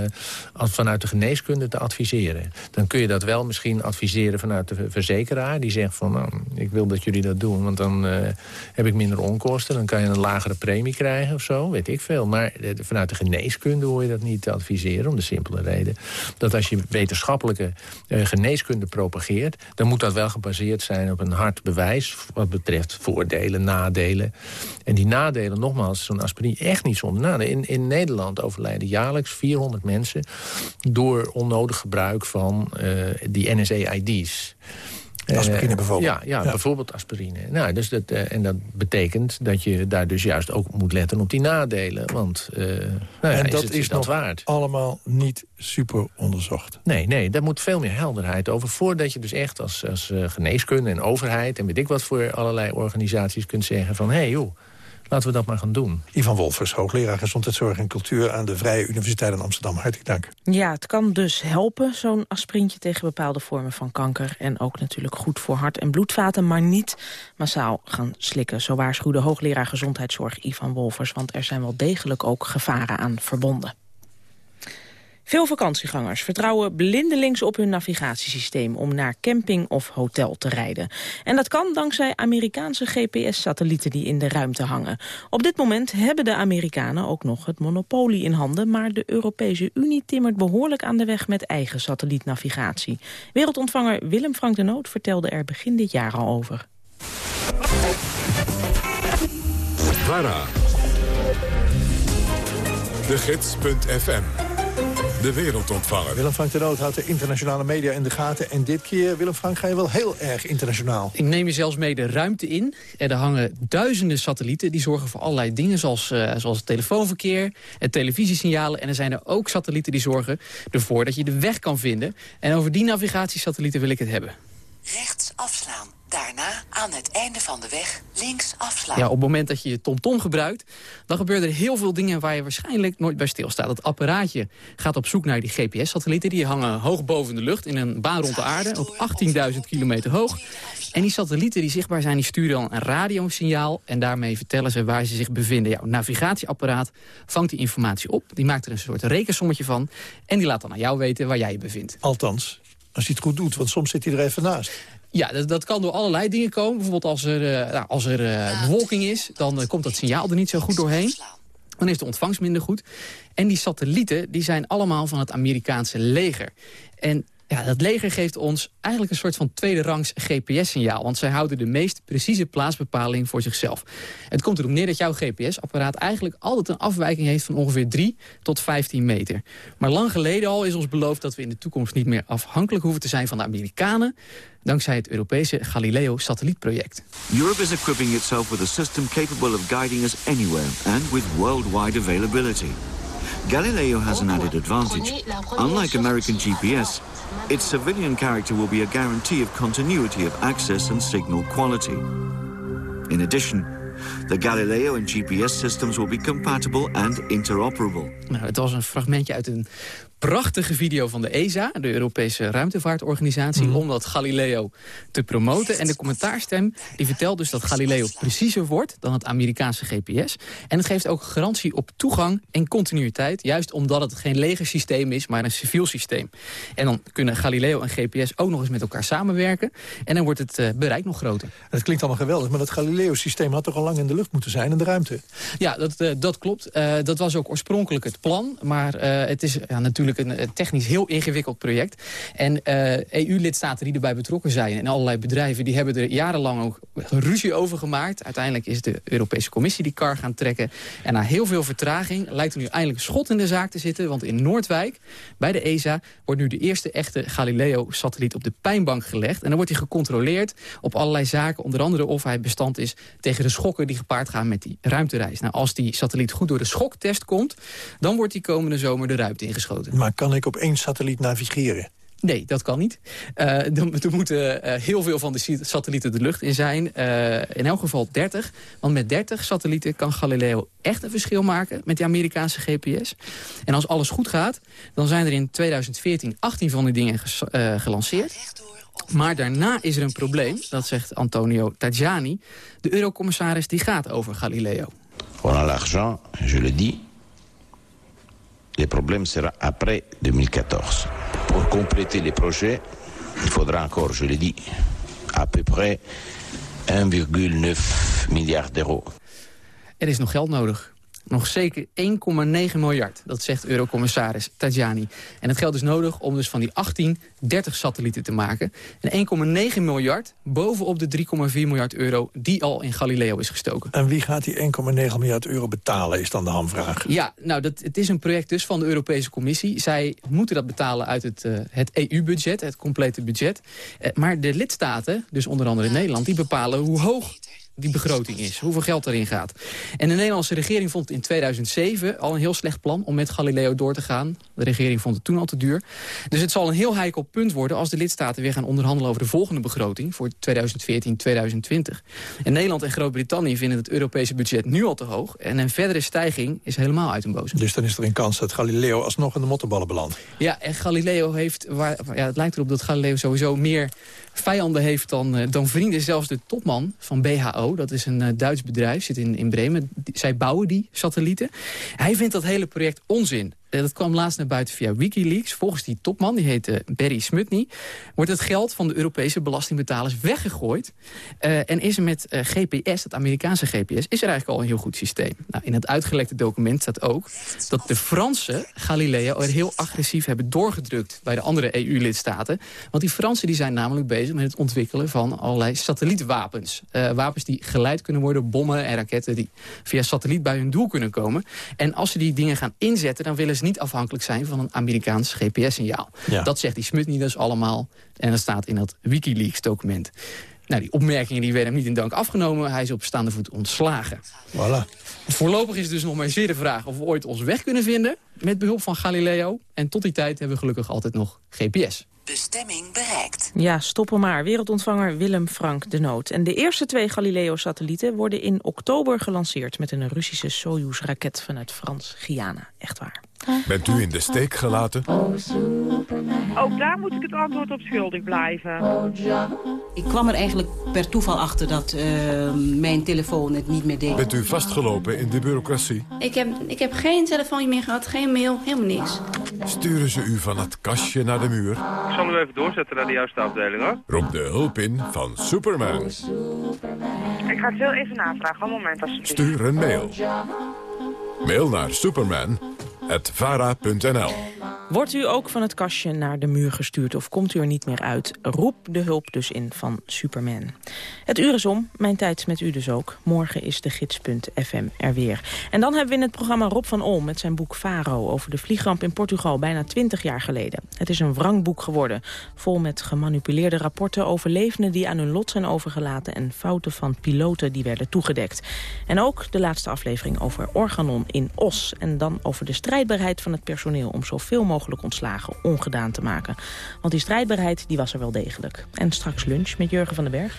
Speaker 24: vanuit de geneeskunde te adviseren. Dan kun je dat wel misschien adviseren vanuit de ver- verzekeraar. Die zegt van, nou, ik wil dat jullie dat doen, want dan eh, heb ik minder onkosten. Dan kan je een lagere premie krijgen of zo, weet ik veel. Maar eh, vanuit de geneeskunde hoor je dat niet te adviseren. Om de simpele reden dat als je wetenschappelijke eh, geneeskunde propageert... dan moet dat wel gebaseerd zijn op een hard bewijs... wat betreft voordelen, nadelen. En die nadelen, nogmaals, zo'n aspirine echt niet zonder nadelen. In, in Nederland overlijden jaarlijks 400 mensen... door onnodig gebruik van eh, die NSA-ID's.
Speaker 25: Aspirine bijvoorbeeld.
Speaker 24: Ja, ja,
Speaker 25: Ja.
Speaker 24: bijvoorbeeld aspirine. Nou, dus dat, eh, en dat betekent dat je daar dus juist ook moet letten op die nadelen. Want eh, nou ja,
Speaker 25: en
Speaker 24: is
Speaker 25: dat
Speaker 24: het,
Speaker 25: is
Speaker 24: dat
Speaker 25: nog
Speaker 24: waard?
Speaker 25: allemaal niet super onderzocht.
Speaker 24: Nee, nee, daar moet veel meer helderheid over. Voordat je dus echt als, als eh, geneeskunde en overheid... en weet ik wat voor allerlei organisaties kunt zeggen van... hé hey, joh, laten we dat maar gaan doen.
Speaker 25: Ivan Wolfers, hoogleraar gezondheidszorg en cultuur... aan de Vrije Universiteit in Amsterdam. Hartelijk dank.
Speaker 11: Ja, het kan dus helpen, zo'n aspirintje tegen bepaalde vormen van kanker. En ook natuurlijk goed voor hart- en bloedvaten, maar niet massaal gaan slikken. Zo waarschuwde hoogleraar gezondheidszorg Ivan Wolfers, want er zijn wel degelijk ook gevaren aan verbonden. Veel vakantiegangers vertrouwen blindelings op hun navigatiesysteem... om naar camping of hotel te rijden. En dat kan dankzij Amerikaanse GPS-satellieten die in de ruimte hangen. Op dit moment hebben de Amerikanen ook nog het monopolie in handen... maar de Europese Unie timmert behoorlijk aan de weg met eigen satellietnavigatie. Wereldontvanger Willem Frank de Noot vertelde er begin dit jaar al over.
Speaker 1: VARA. De Gids.fm. De wereldontvanger.
Speaker 25: Willem Frank de Noot houdt de internationale media in de gaten. En dit keer, Willem Frank, ga je wel heel erg internationaal.
Speaker 26: Ik neem je zelfs mee de ruimte in. Er hangen duizenden satellieten die zorgen voor allerlei dingen... zoals, eh, zoals het telefoonverkeer, het televisiesignalen. En er zijn er ook satellieten die zorgen ervoor dat je de weg kan vinden. En over die navigatiesatellieten wil ik het hebben.
Speaker 27: Rechts afslaan. Daarna aan het einde van de weg links afslaan.
Speaker 26: Ja, op het moment dat je je TomTom gebruikt... dan gebeuren er heel veel dingen waar je waarschijnlijk nooit bij stilstaat. Dat apparaatje gaat op zoek naar die GPS-satellieten. Die hangen hoog boven de lucht in een baan rond de aarde... op 18.000 kilometer hoog. En die satellieten die zichtbaar zijn, die sturen dan een radiosignaal... en daarmee vertellen ze waar ze zich bevinden. Jouw navigatieapparaat vangt die informatie op. Die maakt er een soort rekensommetje van. En die laat dan aan jou weten waar jij je bevindt.
Speaker 25: Althans, als hij het goed doet, want soms zit hij er even naast.
Speaker 26: Ja, dat, dat kan door allerlei dingen komen. Bijvoorbeeld als er, eh, nou, als er eh, bewolking is, dan eh, komt dat signaal er niet zo goed doorheen. Dan is de ontvangst minder goed. En die satellieten die zijn allemaal van het Amerikaanse leger. En ja, dat leger geeft ons eigenlijk een soort van tweede rangs GPS-signaal. Want zij houden de meest precieze plaatsbepaling voor zichzelf. Het komt erop neer dat jouw GPS-apparaat eigenlijk altijd een afwijking heeft van ongeveer 3 tot 15 meter. Maar lang geleden al is ons beloofd dat we in de toekomst niet meer afhankelijk hoeven te zijn van de Amerikanen. Dankzij het Europese Galileo-satellietproject.
Speaker 28: Europe is equipping itself with a system capable of guiding us anywhere and with worldwide availability. Galileo has an added advantage. Unlike American GPS, its civilian character will be a guarantee of continuity of access and signal quality. In addition, the Galileo and GPS systems will be compatible and interoperable.
Speaker 26: Nou, het was een fragmentje uit een prachtige video van de ESA, de Europese Ruimtevaartorganisatie...
Speaker 25: Mhm.
Speaker 26: om dat Galileo te promoten. En de commentaarstem die vertelt dus dat Galileo preciezer wordt... dan het Amerikaanse GPS. En het geeft ook garantie op toegang en continuïteit... juist omdat het geen legersysteem is, maar een civiel systeem. En dan kunnen Galileo en GPS ook nog eens met elkaar samenwerken. En dan wordt het eh, bereik nog groter.
Speaker 25: Het klinkt allemaal geweldig, maar dat Galileo-systeem had toch al lang in de lucht moeten zijn, in de ruimte?
Speaker 26: Ja, dat, eh, dat klopt. Eh, dat was ook oorspronkelijk het plan. Maar eh, het is ja, natuurlijk een eh, technisch heel ingewikkeld project. En eh, EU-lidstaten die erbij betrokken zijn... en allerlei bedrijven, die hebben er jarenlang ook ruzie over gemaakt. Uiteindelijk is de Europese Commissie die kar gaan trekken. En na heel veel vertraging lijkt er nu eindelijk een schot in de zaak te zitten. Want in Noordwijk, bij de ESA, wordt nu de eerste echte Galileo-satelliet op de pijnbank gelegd. En dan wordt hij gecontroleerd op allerlei zaken. Onder andere of hij bestand is tegen de schokken die gepaard gaan met die ruimtereis. Nou, als die satelliet goed door de schoktest komt... dan wordt die komende zomer de ruimte ingeschoten.
Speaker 25: Maar kan ik op één satelliet navigeren?
Speaker 26: Nee, dat kan niet. Eh, er, moeten eh, heel veel van de satellieten de lucht in zijn. Eh, in elk geval 30. Want met 30 satellieten kan Galileo echt een verschil maken... met de Amerikaanse GPS. En als alles goed gaat, dan zijn er in 2014 18 van die dingen ges- eh, gelanceerd. Maar daarna is er een probleem, dat zegt Antonio Tajani. De eurocommissaris die gaat over Galileo.
Speaker 29: On a l'argent, je le dis. Le problème sera après 2014. Pour compléter les projets, il faudra encore, je le dis, à peu près 1,9 milliard d'euros.
Speaker 26: Er is nog geld nodig. Nog zeker 1,9 miljard, dat zegt eurocommissaris Tajani. En het geld is nodig om dus van die 18 30 satellieten te maken. En 1,9 miljard bovenop de 3,4 miljard euro die al in Galileo is gestoken.
Speaker 25: En wie gaat die 1,9 miljard euro betalen, is dan de hamvraag.
Speaker 26: Ja, nou, dat, het is een project dus van de Europese Commissie. Zij moeten dat betalen uit het, eh, het EU-budget, het complete budget. Eh, maar de lidstaten, dus onder andere Nederland... die bepalen hoe hoog die begroting is, hoeveel geld erin gaat. En de Nederlandse regering vond in 2007 al een heel slecht plan... om met Galileo door te gaan. De regering vond het toen al te duur. Dus het zal een heel heikel punt worden als de lidstaten weer gaan onderhandelen... over de volgende begroting voor 2014-2020. En Nederland en Groot-Brittannië vinden het Europese budget nu al te hoog... en een verdere stijging is helemaal uit een boze.
Speaker 25: Dus dan is er een kans dat Galileo alsnog in de mottenballen belandt.
Speaker 26: Ja, en Galileo heeft, waar, ja, het lijkt erop dat Galileo sowieso meer vijanden heeft dan, eh, dan vrienden. Zelfs de topman van BHO, dat is een eh, Duits bedrijf, zit in, in Bremen. Zij bouwen die satellieten. Hij vindt dat hele project onzin. Eh, Dat kwam laatst naar buiten via Wikileaks. Volgens die topman, die heet eh, Barry Smutny... wordt het geld van de Europese belastingbetalers weggegooid. Eh, en is er met eh, GPS, het Amerikaanse GPS... is er eigenlijk al een heel goed systeem. Nou, in het uitgelekte document staat ook... dat de Fransen Galileo er heel agressief hebben doorgedrukt... bij de andere EU-lidstaten. Want die Fransen die zijn namelijk bezig met het ontwikkelen... van allerlei satellietwapens. Wapens die geleid kunnen worden, bommen en raketten... die via satelliet bij hun doel kunnen komen. En als ze die dingen gaan inzetten... dan willen ze niet afhankelijk zijn van een Amerikaans GPS-signaal.
Speaker 25: Ja.
Speaker 26: Dat zegt die Smutny dus allemaal. En dat staat in dat Wikileaks-document. Nou, die opmerkingen die werden hem niet in dank afgenomen. Hij is op staande voet ontslagen.
Speaker 25: Voilà.
Speaker 26: Voorlopig is het dus nog maar zeer de vraag of we ooit ons weg kunnen vinden... met behulp van Galileo. En tot die tijd hebben we gelukkig altijd nog GPS.
Speaker 27: Bestemming bereikt.
Speaker 11: Ja, stoppen maar. Wereldontvanger Willem Frank de Noot. En de eerste twee Galileo-satellieten worden in oktober gelanceerd... met een Russische Soyuz-raket vanuit Frans-Guyana. Echt waar.
Speaker 1: Bent u in de steek gelaten?
Speaker 30: Ook daar moet ik het antwoord op schuldig blijven.
Speaker 31: Ik kwam er eigenlijk per toeval achter dat eh, mijn telefoon het niet meer deed.
Speaker 1: Bent u vastgelopen in de bureaucratie?
Speaker 32: Ik heb, ik heb geen telefoontje meer gehad, geen mail, helemaal niks.
Speaker 1: Sturen ze u van het kastje naar de muur?
Speaker 33: Ik zal u even doorzetten naar de juiste afdeling, hoor.
Speaker 1: Roep de hulp in van Superman.
Speaker 30: Ik ga het heel even navragen. Een moment alsjeblieft.
Speaker 1: Stuur een mail. Mail naar superman.vara.nl
Speaker 11: Wordt u ook van het kastje naar de muur gestuurd of komt u er niet meer uit? Roep de hulp dus in van Superman. Het uur is om, mijn tijd met u dus ook. Morgen is de gids.fm er weer. En dan hebben we in het programma Rob van Olm met zijn boek Faro... over de vliegramp in Portugal bijna 20 jaar geleden. Het is een wrangboek geworden, vol met gemanipuleerde rapporten... over levenden die aan hun lot zijn overgelaten... en fouten van piloten die werden toegedekt. En ook de laatste aflevering over Organon in Os... en dan over de strijdbaarheid van het personeel... om zoveel mogelijk ontslagen ongedaan te maken. Want die strijdbaarheid die was er wel degelijk. En straks lunch met Jurgen van den Berg.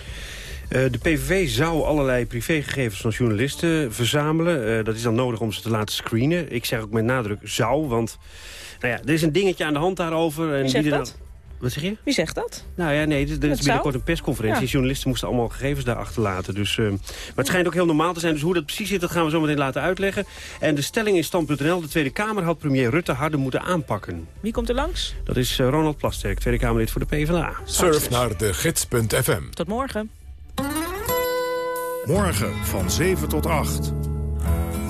Speaker 34: Eh, de PVV zou allerlei privégegevens van journalisten verzamelen. Eh, dat is dan nodig om ze te laten screenen. Ik zeg ook met nadruk zou, want nou ja, er is een dingetje aan de hand daarover. En die er dan- Wat zeg je?
Speaker 11: Wie zegt dat?
Speaker 34: Nou ja, nee, er er is binnenkort
Speaker 11: zou?
Speaker 34: een persconferentie.
Speaker 11: Ja.
Speaker 34: Journalisten moesten allemaal gegevens daar achterlaten. Dus, eh, maar het schijnt ook heel normaal te zijn. Dus hoe dat precies zit, dat gaan we zo meteen laten uitleggen. En de stelling in stand.nl. De Tweede Kamer had premier Rutte harder moeten aanpakken.
Speaker 11: Wie komt er langs?
Speaker 34: Dat is eh, Ronald Plasterk, Tweede Kamerlid voor de PvdA.
Speaker 1: Surf naar de gids.fm.
Speaker 11: Tot morgen.
Speaker 35: Morgen van 7 tot 8.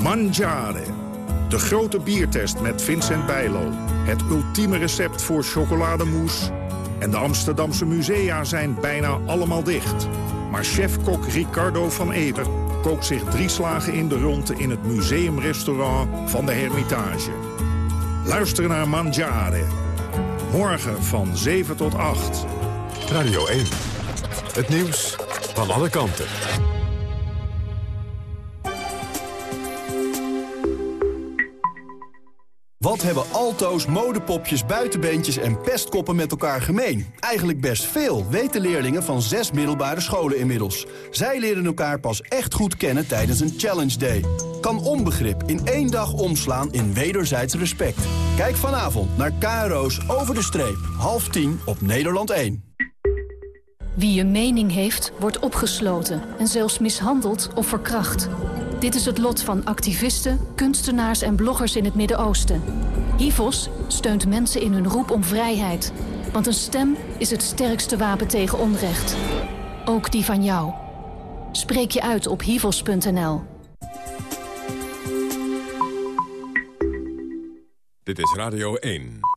Speaker 35: Mangiare. De grote biertest met Vincent Bijlo. Het ultieme recept voor chocolademousse. En de Amsterdamse musea zijn bijna allemaal dicht. Maar chef-kok Ricardo van Eder kookt zich drie slagen in de ronde... in het museumrestaurant van de Hermitage. Luister naar Mangiare. Morgen van 7 tot 8.
Speaker 1: Radio 1. Het nieuws van alle kanten.
Speaker 36: Wat hebben alto's, modepopjes, buitenbeentjes en pestkoppen met elkaar gemeen? Eigenlijk best veel, weten leerlingen van zes middelbare scholen inmiddels. Zij leren elkaar pas echt goed kennen tijdens een Challenge Day. Kan onbegrip in één dag omslaan in wederzijds respect. Kijk vanavond naar KRO's Over de Streep, half tien op Nederland 1.
Speaker 37: Wie een mening heeft, wordt opgesloten en zelfs mishandeld of verkracht. Dit is het lot van activisten, kunstenaars en bloggers in het Midden-Oosten. HIVOS steunt mensen in hun roep om vrijheid. Want een stem is het sterkste wapen tegen onrecht. Ook die van jou. Spreek je uit op hivos.nl.
Speaker 1: Dit is Radio 1.